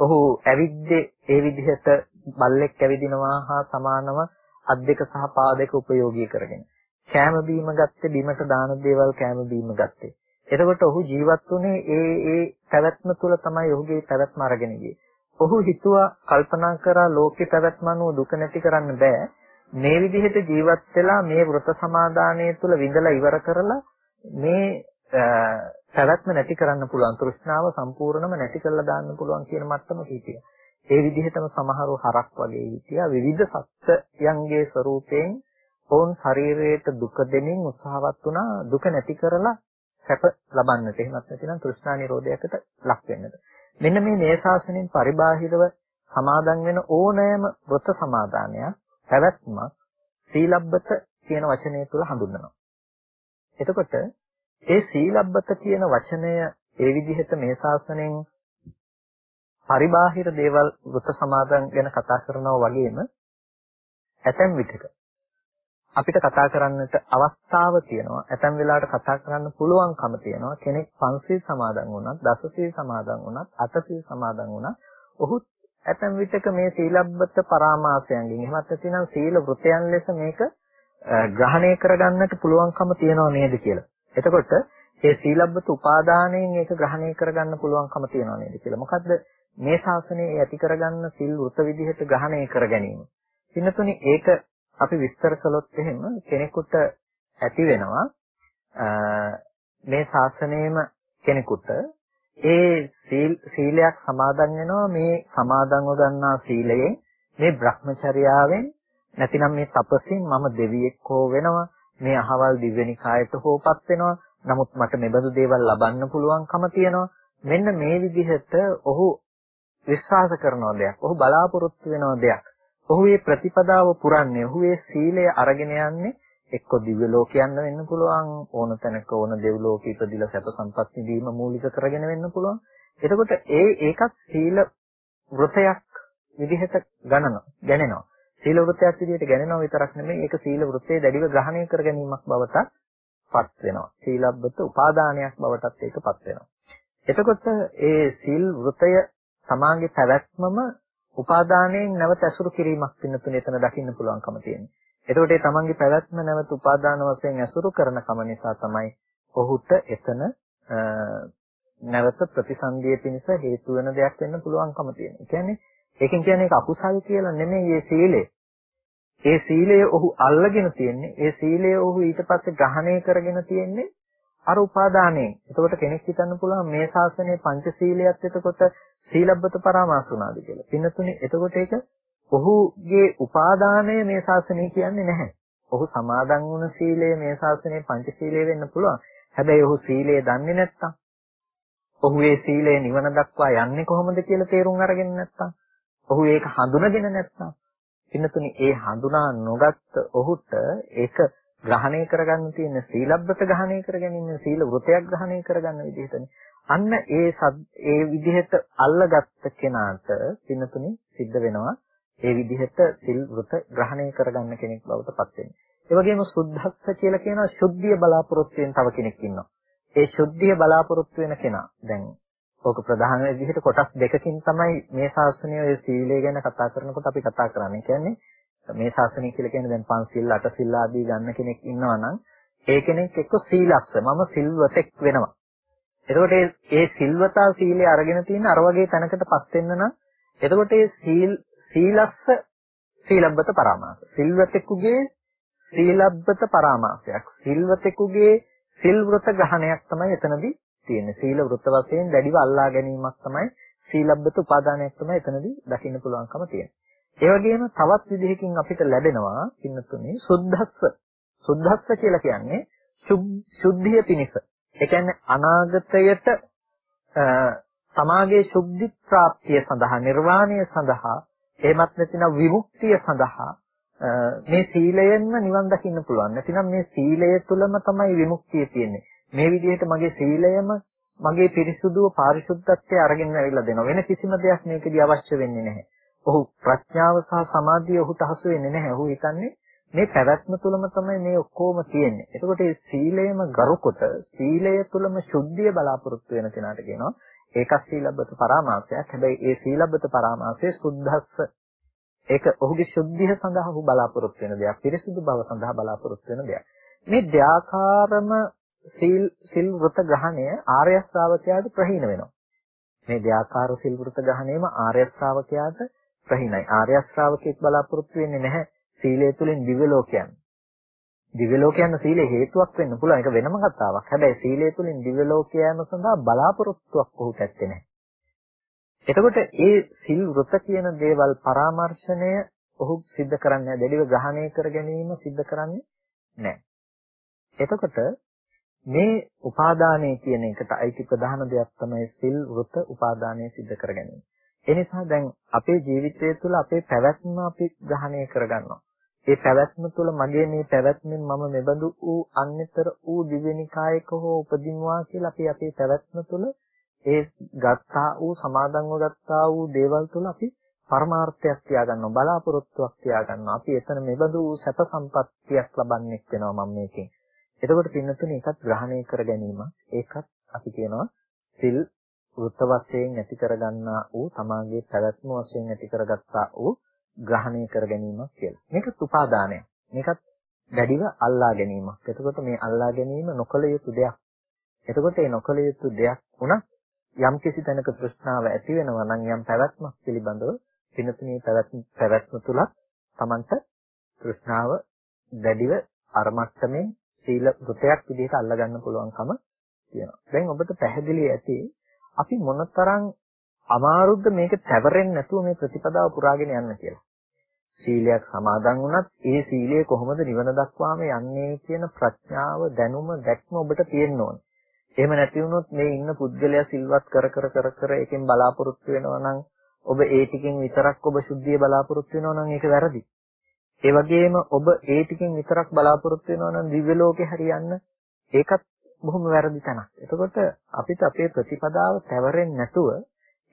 ඔහු ඇවිද්දේ ඒ විදිහට බල්ලෙක් ඇවිදිනවා හා සමානව අත් දෙක සහ පා දෙක උපයෝගී කරගෙන. කෑම බීම ගත්තේ බිමට දාන දේවල් කෑම බීම ගත්තේ. එතකොට ඔහු ජීවත් වුණේ ඒ ඒ පැවැත්ම තුළ තමයි ඔහුගේ පැවැත්ම අරගෙන ගියේ. ඔහු හිතුවා කල්පනා කරා ලෝකේ පැවැත්ම අනුව දුක නැති කරන්න බෑ. මේ විදිහට ජීවත් වෙලා මේ වෘත සමාදානයේ තුල විඳලා ඉවර කරලා මේ පැවැත්ම නැති කරන්න පුළුවන් තෘෂ්ණාව සම්පූර්ණයෙන්ම නැති කරලා දාන්න පුළුවන් කියන මට්ටමක හිටියා. ඒ විදිහටම සමහරව හරක් වගේ හිටියා. විවිධ සත්‍යයන්ගේ ස්වરૂපයෙන් ඔවුන් ශරීරයට දුක දෙමින් උත්සාහවත් වුණා දුක නැති කරලා සැප ලබන්නට එහෙමත් නැතිනම් තෘෂ්ණා නිරෝධයකට ලක් වෙන්නට. මෙන්න මේ මේ ශාසනයෙන් පරිබාහිරව සමාදන් වෙන ඕනෑම වෘත සමාදානයක් පැවැත්මක් සීලබ්බත කියන වචනය තුල හඳුන්වනවා. එතකොට ඒ සීලබ්බත කියන වචනය ඒ විදිහට මේ ශාසනයෙන් පරිබාහිර දේවල් වෘත සමාදන් ගැන කතා කරනවා වගේම ඇතැම් විටක අපිට කතා කරන්නට අවස්ථාව තියෙනවා. ඇතැම් වෙලාවට කතා කරන්න පුළුවන්කම තියෙනවා. කෙනෙක් පංචශීල් සමාදන් වුණත්, දසශීල් සමාදන් වුණත්, අටශීල් සමාදන් වුණත්, ඔහු ඇතැම් විටක මේ සීලබ්බත පරාමාසයන්ගෙන් එහෙමත් නැතිනම් සීල වෘතයන් ලෙස මේක ග්‍රහණය කරගන්නට පුළුවන්කම තියෙනව නේද කියලා. එතකොට ඒ සීලබ්බත උපාදානයෙන් ඒක ග්‍රහණය කරගන්න පුළුවන්කම තියෙනව නේද කියලා. මොකද්ද මේ ශාසනයේ ඇති කරගන්න සිල් වෘත විදිහට ග්‍රහණය කර ගැනීම. පින්නතුනි ඒක අපි විස්තර කළොත් එහෙම කෙනෙකුට ඇති වෙනවා මේ ශාසනයේම කෙනෙකුට ඒ සීලයක් සමාදන් වෙනවා මේ සමාදන්ව ගන්නා සීලයෙන් මේ Brahmacharyaවෙන් නැතිනම් මේ තපසින් මම දෙවියෙක් හෝ වෙනවා මේ අහවල් දිව්‍යනිකායට හෝපත් වෙනවා නමුත් මට මෙබඳු දේවල් ලබන්න පුළුවන්කම තියෙනවා. මෙන්න මේ විදිහට ඔහු විශ්වාස කරන දෙයක් ඔහු බලාපොරොත්තු වෙන දෙයක්. ඔහු මේ ප්‍රතිපදාව පුරන්නේ ඔහු මේ සීලය අරගෙන යන්නේ එක්ක දිව්‍ය ලෝකයන් වෙන්න පුළුවන් ඕන තැනක ඕන දෙව්ලෝක ඉපදිලා සැප සම්පත් විඳීම මූලික කරගෙන වෙන්න පුළුවන් එතකොට ඒ ඒකත් සීල වෘතයක් විදිහට ගණනවා ගැනෙනවා සීල වෘතයක් විදිහට ගැනෙනව විතරක් නෙමෙයි ඒක සීල වෘතයේ දැඩිව ග්‍රහණය කර ගැනීමක් බවට පත් වෙනවා. සීලබ්බත උපාදානයක් බවටත් ඒකපත් වෙනවා. එතකොට ඒ සීල් වෘතය තමාගේ පැවැත්මම උපාදානයෙන් නැවත ඇසුරු කිරීමක් පින්නතුනේ එතන දකින්න පුළුවන්කම තියෙනවා. එතකොට ඒ තමන්ගේ පැවැත්ම නැවත උපාදාන වශයෙන් ඇසුරු කරන කම නිසා තමයි ඔහුට එතන නැවත ප්‍රතිසන්දිය පිණිස හේතු වෙන දෙයක් වෙන්න පුළුවන්කම තියෙනවා. ඒ කියන්නේ ඒකෙන් කියන්නේ ඒක අකුසල් කියලා නෙමෙයි මේ සීලය. ඒ සීලය ඔහු අල්ලගෙන තියෙන්නේ. ඒ සීලය ඔහු ඊට පස්සේ ග්‍රහණය කරගෙන තියෙන්නේ අර උපාදානයෙන්. එතකොට කෙනෙක් හිතන්න පුළුවන් මේ ශාසනයේ පංචශීලයත් එතකොට සීලබ්බත පරාමාස වුණාද කියලා. පින්නතුනේ එතකොට ඒක ඔහුගේ උපාදානය මේ ශාසනය කියන්නේ නැහැ. ඔහු සමාදන් වුණ සීලය මේ ශාසනයේ පංචශීලය වෙන්න පුළුවන්. හැබැයි ඔහු සීලය දන්නේ නැත්තම් ඔහු ඒ සීලය නිවන දක්වා යන්නේ කොහොමද කියලා තේරුම් අරගෙන නැත්තම් ඔහු ඒක හඳුනගෙන නැත්නම් පින්නතුනි ඒ හඳුනා නොගත්ත ඔහුට ඒක ග්‍රහණය කරගන්න තියෙන සීලබ්බත ග්‍රහණය කරගැනීම සීල වෘතයක් ග්‍රහණය කරගන්න විදිහටනේ. අන්න ඒ ඒ විදිහට අල්ලගත්ත කෙනාට පින්නතුනි සිද්ධ වෙනවා ඒ විදිහට සිල් වෘත ග්‍රහණය කරගන්න කෙනෙක් බවට පත් වෙන්නේ. ඒ වගේම සුද්ධස්ස කියලා කියනවා ශුද්ධිය බලාපොරොත්තු වෙන තව කෙනෙක් ඉන්නවා. ඒ ශුද්ධිය බලාපොරොත්තු වෙන කෙනා දැන් ඕක ප්‍රධාන විදිහට කොටස් දෙකකින් තමයි මේ ශාස්ත්‍රණය ඔය සීලය ගැන කතා කරනකොට අපි කතා කරන්නේ. කියන්නේ මේ ශාස්ත්‍රණය කියලා කියන්නේ දැන් පංචශීල අටශීල ආදී ගන්න කෙනෙක් ඉන්නවා නම් ඒ කෙනෙක් එක්ක සීලස්ස මම සිල්වතෙක් වෙනවා. එතකොට ඒ සිල්වතා සීලය අරගෙන තියෙන අර වගේ තැනකටපත් වෙන්න නම් එතකොට ඒ සීල් සීලස්ස සීලබ්බත පරාමාස. සිල්වතෙකුගේ සීලබ්බත පරාමාසයක්. සිල්වතෙකුගේ සිල්වෘත ග්‍රහණයක් තමයි එතනදී තියෙන්නේ. සීල වෘත වශයෙන් දැඩිව අල්ලා ගැනීමක් තමයි සීලබ්බත උපාදානයක් තමයි එතනදී දකින්න පුළුවන්කම තියෙන්නේ. ඒ වගේම තවත් විදිහකින් අපිට ලැබෙනවා පින්නතුනේ සුද්ධස්ස. සුද්ධස්ස කියලා කියන්නේ ශුද්ධිය පිණිස. ඒ කියන්නේ අනාගතයට සමාගයේ ශුද්ධි ප්‍රාප්තිය සඳහා නිර්වාණය සඳහා එහෙමත් නැතිනම් විමුක්තිය සඳහා මේ සීලයෙන්ම නිවන් දකින්න පුළුවන්. නැතිනම් මේ සීලය තුළම තමයි විමුක්තිය තියෙන්නේ. මේ විදිහට මගේ සීලයම මගේ පිරිසුදුව පාරිශුද්ධත්වය අරගෙන ඇවිල්ලා දෙනවා. වෙන කිසිම දෙයක් මේකදී අවශ්‍ය වෙන්නේ නැහැ. ඔහු ප්‍රඥාව සහ සමාධිය ඔහුට හසු වෙන්නේ නැහැ. ඔහු හිතන්නේ මේ පැවැත්ම තුළම තමයි මේ ඔක්කොම තියෙන්නේ. එතකොට මේ සීලයම ගරුකොට සීලය තුළම ශුද්ධිය බලාපොරොත්තු වෙන කෙනාට කියනවා ඒක සීලබ්බත පරාමාසයක්. හැබැයි ඒ සීලබ්බත පරාමාසයේ සුද්ධස්ස ඒක ඔහුගේ ශුද්ධිය සඳහා ඔහු බලාපොරොත්තු වෙන දෙයක්. පිරිසුදු බව සඳහා බලාපොරොත්තු වෙන දෙයක්. මේ ධ්‍යාකාරම සීල් සිල් වෘත ග්‍රහණය ආර්ය ශ්‍රාවකයාට ප්‍රහීන වෙනවා. මේ දෙආකාර සිල් වෘත ග්‍රහණයම ආර්ය ශ්‍රාවකයාට ප්‍රහීනයි. ආර්ය ශ්‍රාවකෙක් බලාපොරොත්තු වෙන්නේ නැහැ සීලය තුළින් දිව්‍ය ලෝකයන්. දිව්‍ය ලෝකයන් සීලේ හේතුවක් වෙන්න පුළුවන්. ඒක වෙනම කතාවක්. හැබැයි සීලය තුළින් දිව්‍ය ලෝකයන් සඳහා බලාපොරොත්තුවක් ඔහුට ඇත්තේ නැහැ. එතකොට ඒ සිල් වෘත කියන දේවල් පරාමර්ශණය ඔහු සිද්ධ කරන්නේ නැහැ. දෙලිව ග්‍රහණය කර ගැනීම සිද්ධ කරන්නේ නැහැ. එතකොට මේ උපාදානය කියන එකට අයිති ප්‍රධාන දෙයක් තමයි සිල් වෘත උපාදානය සිද්ධ කර ගැනීම. ඒ නිසා දැන් අපේ ජීවිතය තුළ අපේ පැවැත්ම අපි ග්‍රහණය කරගන්නවා. ඒ පැවැත්ම තුළ මගේ මේ පැවැත්මෙන් මම මෙබඳු වූ අන්‍යතර වූ දිවෙනිකායක හෝ උපදිනවා කියලා අපි අපේ පැවැත්ම තුළ ඒ ගත්තා වූ සමාදන්ව ගත්තා වූ දේවල් තුළ අපි පරමාර්ථයක් තියාගන්නවා බලාපොරොත්තුවක් තියාගන්නවා. අපි එතන මෙබඳු වූ සැප සම්පත්තියක් ලබන්නෙක් වෙනවා මම මේකෙන්. එතකොට පින්නතුනේ ඒකත් ග්‍රහණය කර ගැනීම ඒකත් අපි කියනවා සිල් වෘත වශයෙන් ඇති කරගන්නා වූ තමාගේ පැවැත්ම වශයෙන් ඇති කරගත්තා වූ ග්‍රහණය කර ගැනීමක් කියලා. මේකත් උපාදානයක්. මේකත් දැඩිව අල්ලා ගැනීමක්. එතකොට මේ අල්ලා ගැනීම නොකල යුතු දෙයක්. එතකොට මේ නොකල යුතු දෙයක් වුණත් යම් කිසි තැනක තෘෂ්ණාව ඇති වෙනවා නම් යම් පැවැත්මක් පිළිබඳව පින්නතුනේ පැවැත්ම පැවැත්ම තුලත් Tamanට තෘෂ්ණාව දැඩිව අරමට්ටමේ සීල වෘතයක් විදිහට අල්ලගන්න පුළුවන්කම තියෙනවා. දැන් ඔබට පැහැදිලි ඇති අපි මොනතරම් අමාරුද මේක තැවරෙන්නේ නැතුව මේ ප්‍රතිපදාව පුරාගෙන යන්න කියලා. සීලයක් සමාදන් වුණත් ඒ සීලය කොහොමද නිවන දක්වාම යන්නේ කියන ප්‍රඥාව දැනුම දැක්ම ඔබට තියෙන්න ඕනේ. එහෙම නැති වුණොත් මේ ඉන්න පුද්ගලයා සිල්වත් කර කර කර කර එකෙන් බලාපොරොත්තු වෙනවා නම් ඔබ ඒ ටිකෙන් විතරක් ඔබ සුද්ධිය බලාපොරොත්තු වෙනවා නම් ඒක වැරදි. ඒ වගේම ඔබ ඒ ටිකෙන් විතරක් බලාපොරොත්තු වෙනවා නම් දිව්‍ය ලෝකේ හරියන්න ඒකත් බොහොම වැරදි තැනක්. එතකොට අපිට අපේ ප්‍රතිපදාව තැවරෙන්නේ නැතුව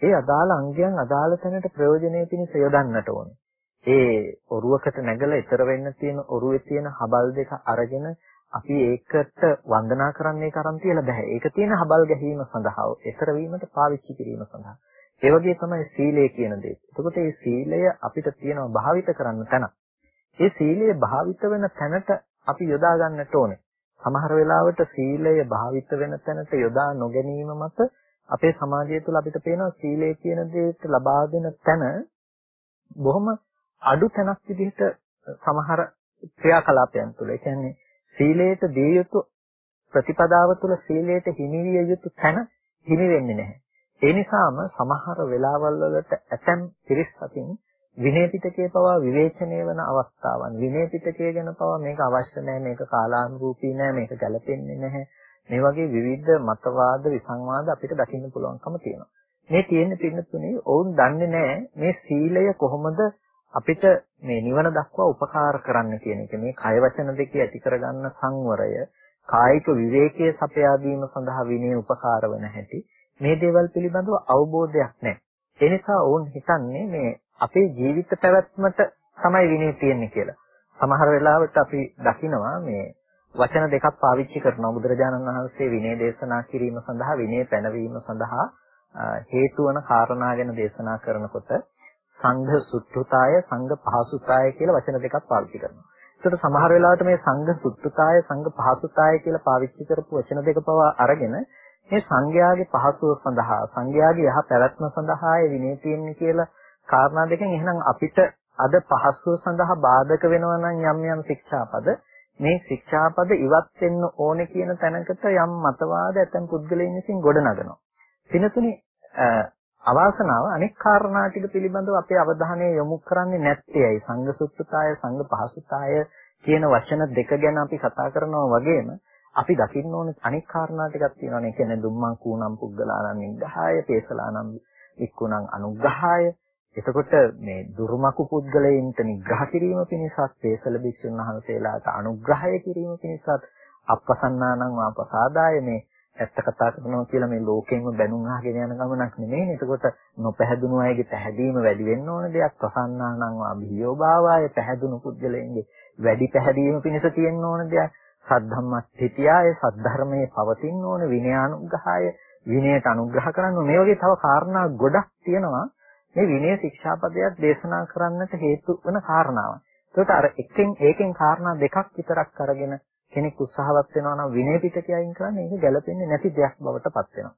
ඒ අදාළ අංගයන් අදාළ තැනට ප්‍රයෝජනෙ පිණිස යොදන්නට ඕනේ. ඒ ඔරුවකට නැගලා ඊතර වෙන්න තියෙන ඔරුවේ තියෙන හබල් දෙක අරගෙන අපි ඒකට වන්දනා කරන්නේ කරන් තියලා බෑ. ඒක තියෙන හබල් ගැහිම සඳහා, ඊතර වීමට පාවිච්චි කිරීම සඳහා. ඒ වගේ තමයි සීලය කියන දේ. එතකොට මේ සීලය අපිට තියෙනවා භාවිත කරන්න තැන. ඒ සීලය භාවිත වෙන තැනට අපි යොදා ගන්නට ඕනේ. සමහර වෙලාවට සීලය භාවිත වෙන තැනට යොදා නොගැනීම මත අපේ සමාජය තුළ අපිට පේනවා සීලය කියන දෙයට ලබා දෙන තැන බොහොම අඩු තැනක් විදිහට සමහර ක්‍රියාකලාපයන් තුළ. ඒ කියන්නේ සීලයට දිය යුතු ප්‍රතිපදාව තුළ සීලයට හිමිවිය යුතු තැන හිමි වෙන්නේ නැහැ. ඒ නිසාම සමහර වෙලාවල් වලට ඇතැම් පිරිස් අතින් විනය පිටකයේ පවා විවේචනය වන අවස්ථාවන්. විනය පිටකය ගැන පවා මේක අවශ්‍ය නැහැ. මේක කාලානුරූපී නැහැ. මේක ගැළපෙන්නේ නැහැ. මේ වගේ විවිධ මතවාද විසංවාද අපිට දකින්න පුළුවන්කම තියෙනවා. මේ තියෙන පින්නතුනේ ඔවුන් දන්නේ නැහැ මේ සීලය කොහොමද අපිට මේ නිවන දක්වා උපකාර කරන්න කියන එක. මේ කය වචන දෙකේ ඇති කරගන්න සංවරය කායික විවේකයේ සපයා දීම සඳහා විනය උපකාර වන හැටි මේ දේවල් පිළිබඳව අවබෝධයක් නැහැ. ඒ නිසා වුන් හිතන්නේ මේ අපේ ජීවිත පැවැත්මට තමයි විනය තියෙන්නේ කියලා. සමහර වෙලාවට අපි දකිනවා මේ වචන දෙකක් පාවිච්චි කරනවා බුදුරජාණන් වහන්සේ විනය දේශනා කිරීම සඳහා විනය පැනවීම සඳහා හේතු වන කාරණා ගැන දේශනා කරනකොට සංඝ සුත්තුතාය සංඝ පහසුතාය කියලා වචන දෙකක් පාවිච්චි කරනවා. ඒකට සමහර වෙලාවට මේ සංඝ සුත්තුතාය සංඝ පහසුතාය කියලා පාවිච්චි කරපු වචන දෙක පවා අරගෙන මේ සංඝයාගේ පහසුව සඳහා සංඝයාගේ යහ පැවැත්ම සඳහා ඒ විනය තියෙන්නේ කියලා කාරණා දෙකෙන් එහෙනම් අපිට අද පහසුව සඳහා බාධක වෙනවා නම් යම් යම් ශික්ෂාපද මේ ශික්ෂාපද ඉවත් වෙන්න ඕනේ කියන තැනකට යම් මතවාද ඇතන් පුද්ගලයන් විසින් ගොඩනගනවා. පිනතුනි අවාසනාව අනෙක් කාරණා ටික පිළිබඳව අපේ අවධානය යොමු කරන්නේ නැත්තේයි සංඝ සුත්තතාය සංඝ පහසුතාය කියන වචන දෙක ගැන අපි කතා කරනවා වගේම අපි දකින්න ඕන අනෙක් කාරණා ටිකක් තියෙනවානේ කියන්නේ දුම්මං කූණම් පුද්ගලානම් නිග්‍රහය තේසලානම් වික්කුණං අනුග්‍රහය එතකොට මේ දුර්මකු පුද්ගලයන්ට නිග්‍රහ කිරීම පිණිසත් තේසල භික්ෂුන් වහන්සේලාට අනුග්‍රහය කිරීම පිණිසත් අපසන්නානං වාපසාදාය මේ ඇත්ත කතා කරනවා කියලා මේ ලෝකෙන්ම බැනුම් අහගෙන යන ගමනක් නෙමෙයි. එතකොට නොපැහැදුණු අයගේ පැහැදීම වැඩි වෙන්න ඕන දෙයක්. ප්‍රසන්නානං අභියෝ භාවය පැහැදුණු පුද්ගලයන්ගේ වැඩි පැහැදීම පිණිස තියෙන්න ඕන දෙයක්. සද්ධම්මත්ථිතියය සද්ධර්මයේ පවතින්න ඕන විනයානුග්‍රහය විනයට අනුග්‍රහ කරන්න මේ වගේ තව කාරණා ගොඩක් තියෙනවා. මේ විනය ශික්ෂාපදයක් දේශනා කරන්නට හේතු වෙන කාරණාවක්. ඒකට අර එකෙන් ඒකෙන් කාරණා දෙකක් විතරක් අරගෙන කෙනෙක් උත්සාහවත් වෙනවා නම් විනය පිටකය අයින් කරන්න ඒක ගැළපෙන්නේ නැති දෙයක් බවට පත් වෙනවා.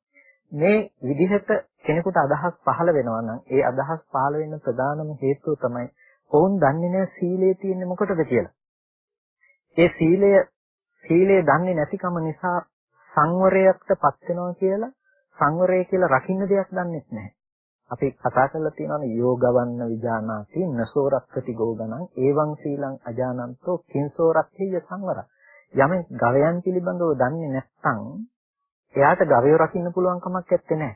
මේ විදිහට කෙනෙකුට අදහස් පහළ වෙනවා නම් ඒ අදහස් පහළ වෙන්න ප්‍රධානම හේතුව තමයි ඔවුන් දන්නේ නැහැ සීලය තියෙන්නේ මොකටද කියලා. ඒ සීලය සීලය දන්නේ නැතිකම නිසා සංවරයකටපත් වෙනවා කියලා සංවරය කියලා රකින්න දෙයක් දන්නේ නැහැ. අපි කතා කරලා තියෙනවානේ යෝගවන්න විජානාති නසෝරක්කති ගෝගණං ඒවං සීලං අජානන්තෝ කිංසෝරක්ඛේය සංවරං යමෙක් ගවයන් පිළිබඳව දන්නේ නැත්නම් එයාට ගවය රකින්න පුළුවන් කමක් නැත්තේ.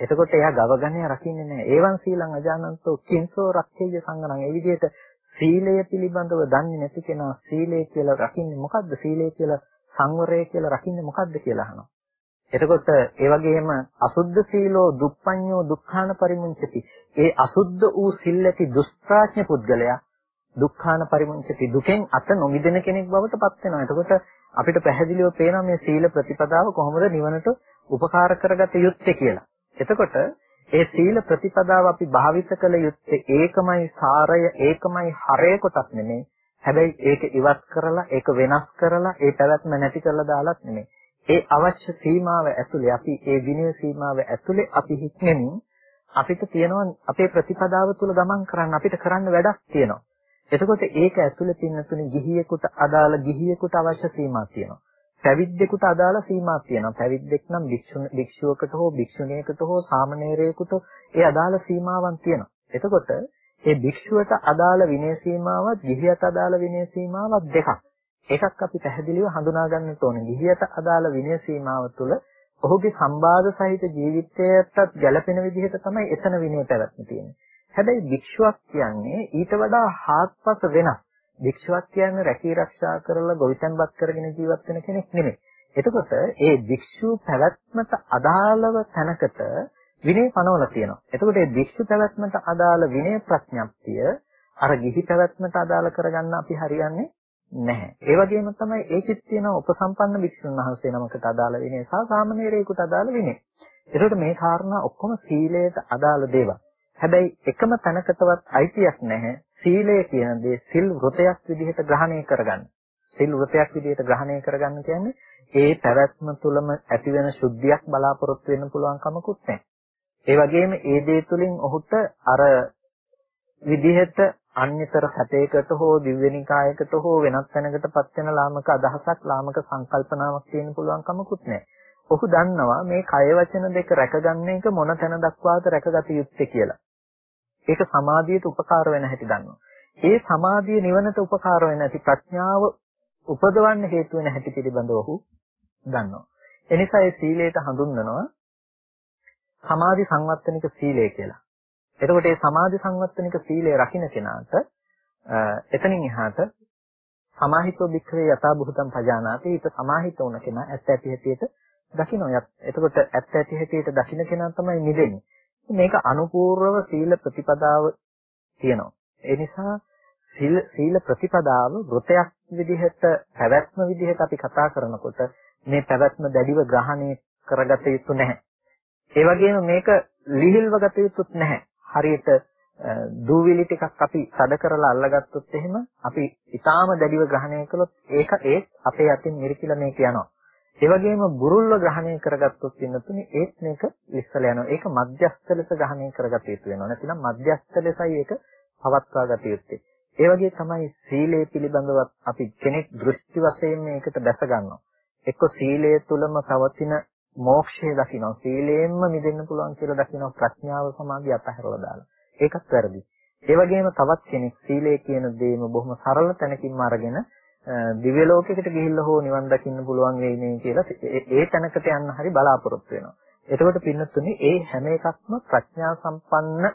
එතකොට එයා ගව ගණය රකින්නේ නැහැ. ඒවන් සීලං අජානන්තෝ කිංසෝ රක්ඛේය සංගණං. ඒ විදිහට සීලය පිළිබඳව දන්නේ නැති කෙනා සීලය කියලා රකින්නේ මොකද්ද? සීලය කියලා සංවරය කියලා රකින්නේ මොකද්ද කියලා අහනවා. එතකොට ඒ වගේම අසුද්ධ සීලෝ දුප්පඤ්ඤෝ දුක්ඛාන පරිමුංචති. ඒ අසුද්ධ වූ සිල් ඇති දුෂ්ප්‍රාඥ පුද්ගලයා දුක්ඛාන පරිමුංචති දුකෙන් අත නොමිදෙන කෙනෙක් බවට පත් වෙනවා. එතකොට අපිට පැහැදිලිව පේනවා මේ සීල ප්‍රතිපදාව කොහොමද නිවනට උපකාර කරගත යුත්තේ කියලා. එතකොට ඒ සීල ප්‍රතිපදාව අපි භාවිත කළ යුත්තේ ඒකමයි සාරය ඒකමයි හරය කොටක් නෙමෙයි. හැබැයි ඒක ඉවත් කරලා ඒක වෙනස් කරලා ඒ පැවැත්ම නැති කරලා දාලත් නෙමෙයි. ඒ අවශ්‍ය සීමාව ඇතුලේ අපි ඒ විනය සීමාව ඇතුලේ අපි හික්මෙමින් අපිට තියෙනවා අපේ ප්‍රතිපදාව තුල ගමන් කරන්න අපිට කරන්න වැඩක් තියෙනවා. එතකොට ඒක ඇතුළේ තියෙන තුනේ ගිහියෙකුට අදාළ ගිහියෙකුට අවශ්‍ය සීමා තියෙනවා. පැවිද්දෙකුට අදාළ සීමා තියෙනවා. පැවිද්දෙක් නම් භික්ෂුවකට හෝ භික්ෂුණියකට හෝ සාමණේරයෙකුට ඒ අදාළ සීමාවන් තියෙනවා. එතකොට ඒ භික්ෂුවට අදාළ විනය සීමාවත් ගිහියට අදාළ විනය සීමාවත් දෙකක්. එකක් අපි පැහැදිලිව හඳුනා ගන්නට ඕනේ. ගිහියට අදාළ විනය සීමාව තුළ ඔහුගේ සම්බාධ සහිත ජීවිතයටත් ගැළපෙන විදිහට තමයි එතන විනය පැවැත්ම තියෙන්නේ. හැබැයි භික්ෂුවක් කියන්නේ ඊට වඩා හාත්පස වෙනස්. භික්ෂුවක් කියන්නේ රැකී ආරක්ෂා කරලා ගොවිතැන්පත් කරගෙන ජීවත් වෙන කෙනෙක් නෙමෙයි. එතකොට ඒ භික්ෂු පැවැත්මට අදාළව තැනකට විනය පනවලා තියෙනවා. එතකොට මේ භික්ෂු පැවැත්මට අදාළ විනය ප්‍රඥප්තිය අර ගිහි පැවැත්මට අදාළ කරගන්න අපි හරියන්නේ නැහැ. ඒ වගේම තමයි ඒකෙත් තියෙන උපසම්පන්න වික්ෂුන් වහන්සේ නමකට අදාළ විනය සහ සාමණේරයෙකුට අදාළ විනය. ඒකට මේ කාරණා ඔක්කොම සීලයට අදාළ දේවල්. හැබැයි එකම තැනකටවත් අයිතියක් නැහැ සීලය කියන දේ සිල් වෘතයක් විදිහට ග්‍රහණය කරගන්න. සිල් වෘතයක් විදිහට ග්‍රහණය කරගන්න කියන්නේ ඒ පැවැත්ම තුළම ඇතිවෙන ශුද්ධියක් බලාපොරොත්තු වෙන්න පුළුවන් කමකුත් නැහැ. ඒ වගේම ඒ දේ තුළින් ඔහුට අර විදිහට අන්‍යතර සැපයකට හෝ දිව්‍යනිකායකට හෝ වෙනත් තැනකටපත් වෙන ලාමක අදහසක් ලාමක සංකල්පනාවක් තියෙන්න පුළුවන් කමකුත් නැහැ. ඔහු දන්නවා මේ කය වචන දෙක රැකගන්න එක මොන තැන දක්වාද රැකගත යුත්තේ කියලා. ඒක සමාධියට උපකාර වෙන හැටි දන්නවා. ඒ සමාධිය නිවනට උපකාර වෙන ඇති ප්‍රඥාව උපදවන්න හේතු වෙන හැටි පිළිබඳව ඔහු දන්නවා. එනිසා ඒ සීලයට හඳුන්වනවා සමාධි සංවත්තනික සීලය කියලා. එතකොට මේ සමාධි සංවත්තනික සීලය රකින්න කෙනාට එතනින් එහාට සමාහිතෝ භික්ඛවේ යථා භූතම් පජානාති ඊට සමාහිත වුණ කෙනා ඇත්ත ඇති හැටියට දකින්න. එතකොට ඇත්ත ඇති හැටියට දකින්න කෙනා තමයි නිදෙන්නේ. මේක අනුපූර්වව සීල ප්‍රතිපදාව තියෙනවා. ඒ නිසා සීල ප්‍රතිපදාව වෘතයක් විදිහට පැවැත්ම විදිහට අපි කතා කරනකොට මේ පැවැත්ම දැඩිව ග්‍රහණය කරගත යුතු නැහැ. ඒ වගේම මේක ලිහිල්ව ගත යුතුත් නැහැ. හරියට දූවිලි ටිකක් අපි සැඩ කරලා අල්ලගත්තොත් එහෙම අපි ඊටාම දැඩිව ග්‍රහණය කළොත් ඒක ඒ අපේ අතින් මිරිකිලා මේක යනවා. ඒ වගේම බුරුල්ව ග්‍රහණය කරගත්තොත් වෙනතුනේ ඒත් මේක විශ්සල යනවා. ඒක මධ්‍යස්ථ ලෙස ග්‍රහණය කරගත යුතු වෙනවා. නැතිනම් මධ්‍යස්ථ ලෙසයි ඒක පවත්වා ගත යුත්තේ. ඒ වගේ තමයි සීලය පිළිබඳව අපි කෙනෙක් දෘෂ්ටි වශයෙන් මේකට දැස ගන්නවා. එක්ක සීලය තුලම පවතින මෝක්ෂය දකිනවා. සීලයෙන්ම මිදෙන්න පුළුවන් කියලා දකිනවා ප්‍රඥාව සමාධිය අතහැරලා දාලා. ඒකත් වැරදි. ඒ වගේම තවත් කෙනෙක් සීලය කියන දේම බොහොම සරල තැනකින්ම අරගෙන දිව්‍ය ලෝකයකට ගිහිල්ලා හෝ නිවන් දකින්න පුළුවන් වෙයි නේ කියලා ඒ තැනකට යන්න හරි බලාපොරොත්තු වෙනවා. එතකොට පින්නතුනේ ඒ හැම එකක්ම ප්‍රඥා සම්පන්න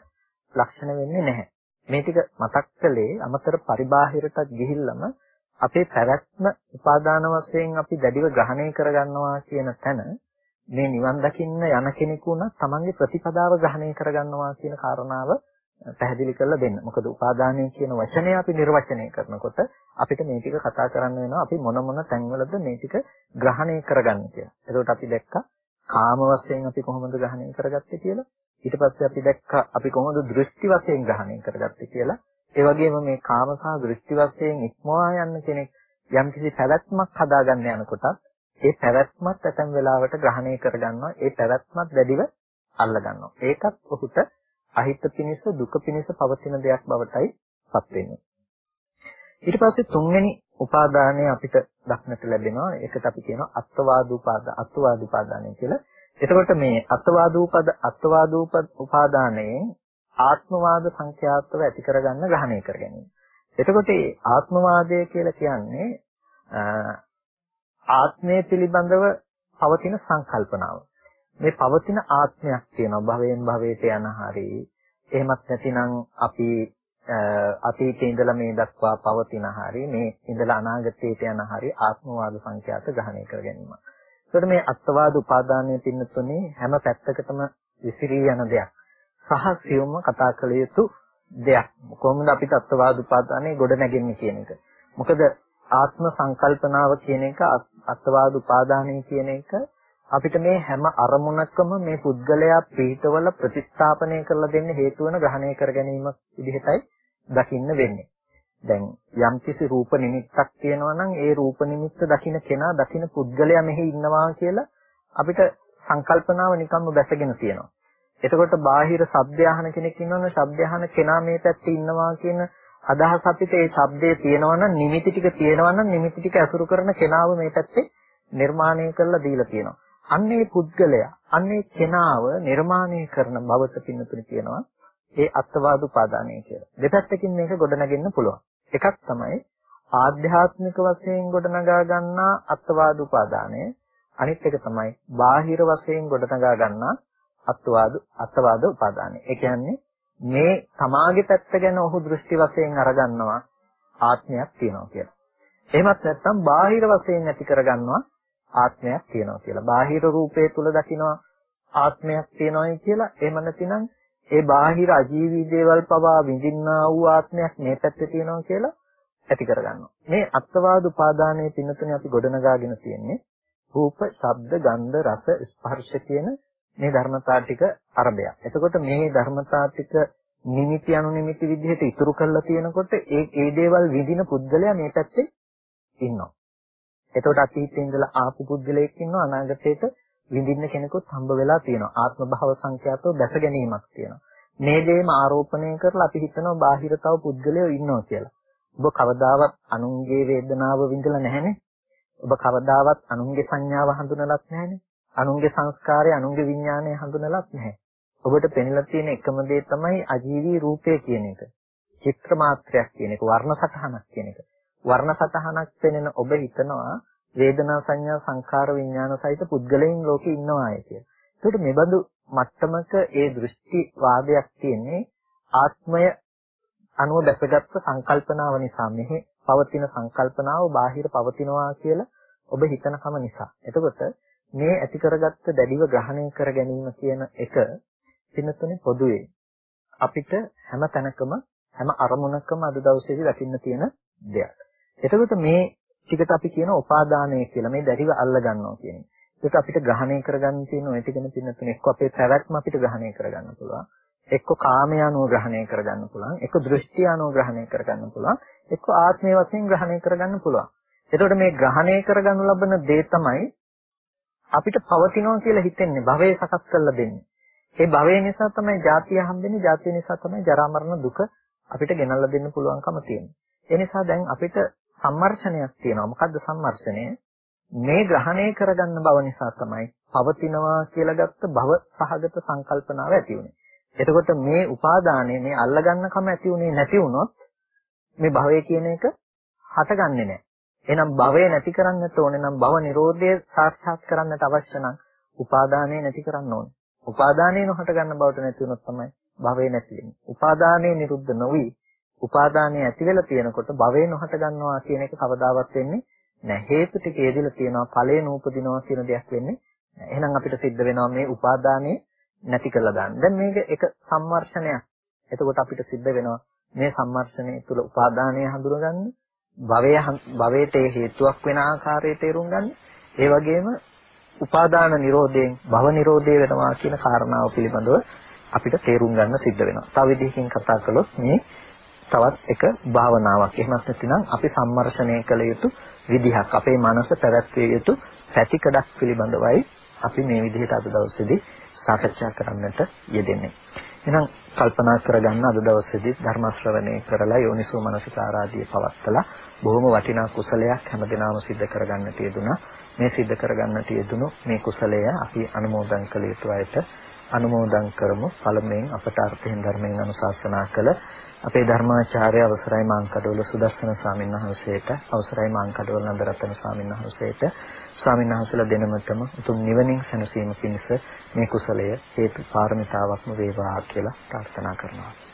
ලක්ෂණ වෙන්නේ නැහැ. මේ ටික මතක් කළේ අමතර පරිබාහිරටත් ගිහිල්ලම අපේ පැවැත්ම උපාදාන වශයෙන් අපි දැඩිව ග්‍රහණය කරගන්නවා කියන තැන මේ නිවන් දකින්න යන කෙනෙකු උනත් තමන්ගේ ප්‍රතිපදාව ග්‍රහණය කරගන්නවා කියන කාරණාව පැහැදිලි කරලා දෙන්න. මොකද උපාදානය කියන වචනය අපි නිර්වචනය කරනකොට අපිට මේ ටික කතා කරන්න වෙනවා අපි මොන මොන තැන්වලද මේ ටික ග්‍රහණය කරගන්නේ කියලා. එතකොට අපි දැක්කා කාම වශයෙන් අපි කොහොමද ග්‍රහණය කරගත්තේ කියලා. ඊට පස්සේ අපි දැක්කා අපි කොහොමද දෘෂ්ටි වශයෙන් ග්‍රහණය කරගත්තේ කියලා. ඒ වගේම මේ කාම සහ දෘෂ්ටි වශයෙන් ඉක්මවා යන කෙනෙක් යම්කිසි පැවැත්මක් හදාගන්න යනකොට ඒ පැවැත්මත් ඇතැම් වෙලාවට ග්‍රහණය කරගන්නවා. ඒ පැවැත්මත් දැඩිව අල්ලගන්නවා. ඒකත් ඔහුට අහිත පිනිස දුක පිනිස පවතින දෙයක් බවටයි පත් වෙන්නේ. ඊට පස්සේ තුන්වෙනි උපාදානය අපිට දක්නට ලැබෙනවා. ඒකට අපි කියනවා අත්වාද උපාදාන අත්වාද උපාදානය කියලා. එතකොට මේ අත්වාදූපද අත්වාදූප උපාදානයෙන් ආත්මවාද සංඛ්‍යාතව ඇති කරගන්න ග්‍රහණය කර ගැනීම. එතකොට මේ ආත්මවාදය කියලා කියන්නේ ආත්මය පිළිබඳව පවතින සංකල්පනාව. මේ පවතින ආත්මයක් තියෙනවා භවයෙන් භවයට යන හැරි. එහෙමත් නැතිනම් අපි අතීතේ ඉඳලා මේ දක්වා පවතින හැරි මේ ඉඳලා අනාගතයට යන හැරි ආත්මවාද සංඛ්‍යාත ග්‍රහණය කර ගැනීම. ඒකට මේ අත්වාද උපාදානයේ පින්නතුනේ හැම පැත්තකටම විසිරී යන දෙයක්. සහ සියුම්ම කතා කළ යුතු දෙයක්. කොහොමද අපිට අත්වාද උපාදානයේ ගොඩ නැගෙන්නේ කියන එක. මොකද ආත්ම සංකල්පනාව කියන එක අත්වාද උපාදානය කියන එක අපිට මේ හැම අරමුණකම මේ පුද්ගලයා පිටවල ප්‍රතිස්ථාපනය කරලා දෙන්න හේතු වෙන ග්‍රහණය කර ගැනීම විදිහටයි දකින්න වෙන්නේ. දැන් යම්කිසි රූප නිමිත්තක් තියෙනවා නම් ඒ රූප නිමිත්ත දකින්න කෙනා දකින්න පුද්ගලයා මෙහි ඉන්නවා කියලා අපිට සංකල්පනාව නිකම්ම බැසගෙන තියෙනවා. එතකොට බාහිර ශබ්ද අහන කෙනෙක් ඉන්නවනම් ශබ්ද අහන කෙනා මේ පැත්තේ ඉන්නවා කියන අදහස අපිට ඒ ශබ්දයේ තියෙනවා නම් නිමිති ටික තියෙනවා නම් නිමිති ටික අසුරු කරන කෙනාව මේ පැත්තේ නිර්මාණය කරලා දීලා තියෙනවා. අන්නේ පුද්ගලයා අන්නේ කෙනාව නිර්මාණය කරන බවට පින්නතුනි කියනවා ඒ අත්වාද උපාදානය කියලා. දෙපැත්තකින් මේක ගොඩනගෙන්න පුළුවන්. එකක් තමයි ආධ්‍යාත්මික වශයෙන් ගොඩනගා ගන්නා අත්වාද උපාදානය. අනිත් එක තමයි බාහිර වශයෙන් ගොඩනගා ගන්නා අත්වාද අත්වාද උපාදානය. ඒ කියන්නේ මේ තමාගේ පැත්ත ගැන ඔහු දෘෂ්ටි වශයෙන් අරගන්නවා ආත්මයක් තියෙනවා කියලා. එහෙමත් නැත්නම් බාහිර වශයෙන් ඇති කරගන්නවා ආත්මයක් තියෙනවා කියලා. බාහිර රූපයේ තුල දකිනවා ආත්මයක් තියෙනවායි කියලා. එහෙම නැතිනම් ඒ බාහිර අජීවී දේවල් පවා විඳින්නා වූ ආත්මයක් මේ පැත්තේ තියෙනවා කියලා ඇති කරගන්නවා. මේ අත්වාද උපාදානයේ පින්නතුනේ අපි ගොඩනගාගෙන තියෙන්නේ රූප, ශබ්ද, ගන්ධ, රස, ස්පර්ශ කියන මේ ධර්මතා ටික අරබය. එතකොට මේ ධර්මතා ටික නිමිති අනුනිමිති විදිහට ඉතුරු කරලා තියෙනකොට ඒ ඒ දේවල් විඳින පුද්ගලයා මේ පැත්තේ ඉන්නවා. එතකොට අතීතේ ඉඳලා ආපු පුද්ගලයෙක් ඉන්නවා අනාගතේට විඳින්න කෙනෙකුත් හම්බ වෙලා තියෙනවා. ආත්ම භාව සංඛ්‍යාතව දැස ගැනීමක් තියෙනවා. මේ දේම ආරෝපණය කරලා අපි හිතනවා බාහිර තව පුද්ගලයෝ ඉන්නවා කියලා. ඔබ කවදාවත් අනුන්ගේ වේදනාව විඳලා නැහැනේ. ඔබ කවදාවත් අනුන්ගේ සංඥාව හඳුනලත් නැහැනේ. අනුන්ගේ සංස්කාරය අනුන්ගේ විඥානය හඳුනලත් නැහැ. ඔබට පෙනෙලා තියෙන එකම දේ තමයි අජීවී රූපය කියන එක. චිත්‍ර මාත්‍රයක් කියන එක, වර්ණ සටහනක් කියන එක. වර්ණ සතහනක් පෙනෙන ඔබ හිතනවා වේදනා සංඥා සංඛාර විඥාන සහිත පුද්ගලයන් ලෝකේ ඉන්නවාය කියලා. ඒකට මෙබඳු මට්ටමක ඒ දෘෂ්ටි වාදයක් තියෙන්නේ ආත්මය අනුව දැසගත්තු සංකල්පනාව නිසා මෙහි පවතින සංකල්පනාව බාහිර පවතිනවා කියලා ඔබ හිතනකම නිසා. එතකොට මේ ඇති කරගත්ත දැඩිව ග්‍රහණය කර ගැනීම කියන එක පින්නතුනේ පොදුවේ අපිට හැම තැනකම හැම අරමුණකම අද දවසේදී දකින්න තියෙන දෙයක්. එතකොට මේ ටිකට අපි කියන උපාදානය කියලා මේ දැරිව අල්ල ගන්නවා කියන එක. ඒක අපිට ග්‍රහණය කරගන්න තියෙන ඔය ටිකන පින්නතුන එක්ක අපේ පැවැත්ම අපිට ග්‍රහණය කරගන්න පුළුවන්. එක්ක කාමය අනුව ග්‍රහණය කරගන්න පුළුවන්. එක්ක දෘෂ්ටි අනුව ග්‍රහණය කරගන්න පුළුවන්. එක්ක ආත්මයේ වශයෙන් ග්‍රහණය කරගන්න පුළුවන්. එතකොට මේ ග්‍රහණය කරගනු ලබන දේ තමයි අපිට පවතිනවා කියලා හිතෙන්නේ භවයේ සකස් කරලා දෙන්නේ. ඒ භවය නිසා තමයි ජාතිය හම්බෙන්නේ. ජාතිය නිසා තමයි ජරා මරණ දුක අපිට ගෙනල්ලා දෙන්න පුළුවන්කම තියෙන්නේ. ඒ නිසා දැන් අපිට සම්මර්ෂණයක් තියෙනවා. මොකද්ද සම්මර්ෂණය? මේ ග්‍රහණය කරගන්න බව නිසා තමයි පවතිනවා කියලා ගත්ත භව සහගත සංකල්පනාව ඇති වුනේ. එතකොට මේ උපාදානය මේ අල්ලගන්නකම ඇති උනේ නැති වුණොත් මේ භවය කියන එක හටගන්නේ නැහැ. එහෙනම් භවය නැති කරන්නට ඕනේ නම් භව නිරෝධය සාක්ෂාත් කරන්නට අවශ්‍ය නම් උපාදානය නැති කරන්න ඕනේ. උපාදානය නොහට ගන්න බවට නැති වුණොත් තමයි භවය නැති වෙන්නේ. උපාදානය නිරුද්ධ නොවි උපාදානය ඇති වෙලා තියෙනකොට භවේ නොහට ගන්නවා කියන එක කවදාවත් වෙන්නේ නැහැ. හේතු ටික ඒදිලා තියෙනවා ඵලේ නූපදිනවා කියන දෙයක් වෙන්නේ නැහැ. එහෙනම් අපිට සිද්ධ වෙනවා මේ උපාදානය නැති කරලා දාන්න. දැන් මේක එක සම්මර්ෂණයක්. එතකොට අපිට සිද්ධ වෙනවා මේ සම්මර්ෂණය තුළ උපාදානය හඳුනගන්න, භවය භවයට හේතුවක් වෙන ආකාරයට තේරුම් ගන්න. ඒ වගේම උපාදාන නිරෝධයෙන් භව නිරෝධය වෙනවා කියන කාරණාව පිළිබඳව අපිට තේරුම් ගන්න සිද්ධ වෙනවා. තව විදිහකින් කතා කළොත් මේ තවත් එක භාවනාවක්. එහෙමත් නැතිනම් අපි සම්මර්ෂණය කළ යුතු විදිහක් අපේ මනස පැවැත්විය යුතු පැතිකඩක් පිළිබඳවයි අපි මේ විදිහට අද දවසේදී සාකච්ඡා කරන්නට යෙදෙන්නේ. එහෙනම් කල්පනා කරගන්න අද දවසේදී ධර්ම ශ්‍රවණය කරලා යෝනිසෝ මනසිකාරාදී පවත්තලා බොහොම වටිනා කුසලයක් හැමදිනම සිද්ධ කරගන්නට යෙදුණා. මේ සිද්ධ කරගන්නට යෙදුණු මේ කුසලය අපි අනුමෝදන් කළ යුතු අයට අනුමෝදන් කරමු. පළමුවෙන් අපට අර්ථයෙන් ධර්මයෙන් අනුශාසනා කළ අපේ ධර්මාචාර්ය අවසරයි මාංකඩවල සුදස්සන ස්වාමීන් වහන්සේට අවසරයි මාංකඩවල නන්දරතන ස්වාමීන් වහන්සේට ස්වාමීන් වහන්සේලා දෙනමතම උතුම් නිවනින් සැනසීම පිණිස මේ කුසලය හේතු පාරමිතාවක්ම වේවා කියලා ප්‍රාර්ථනා කරනවා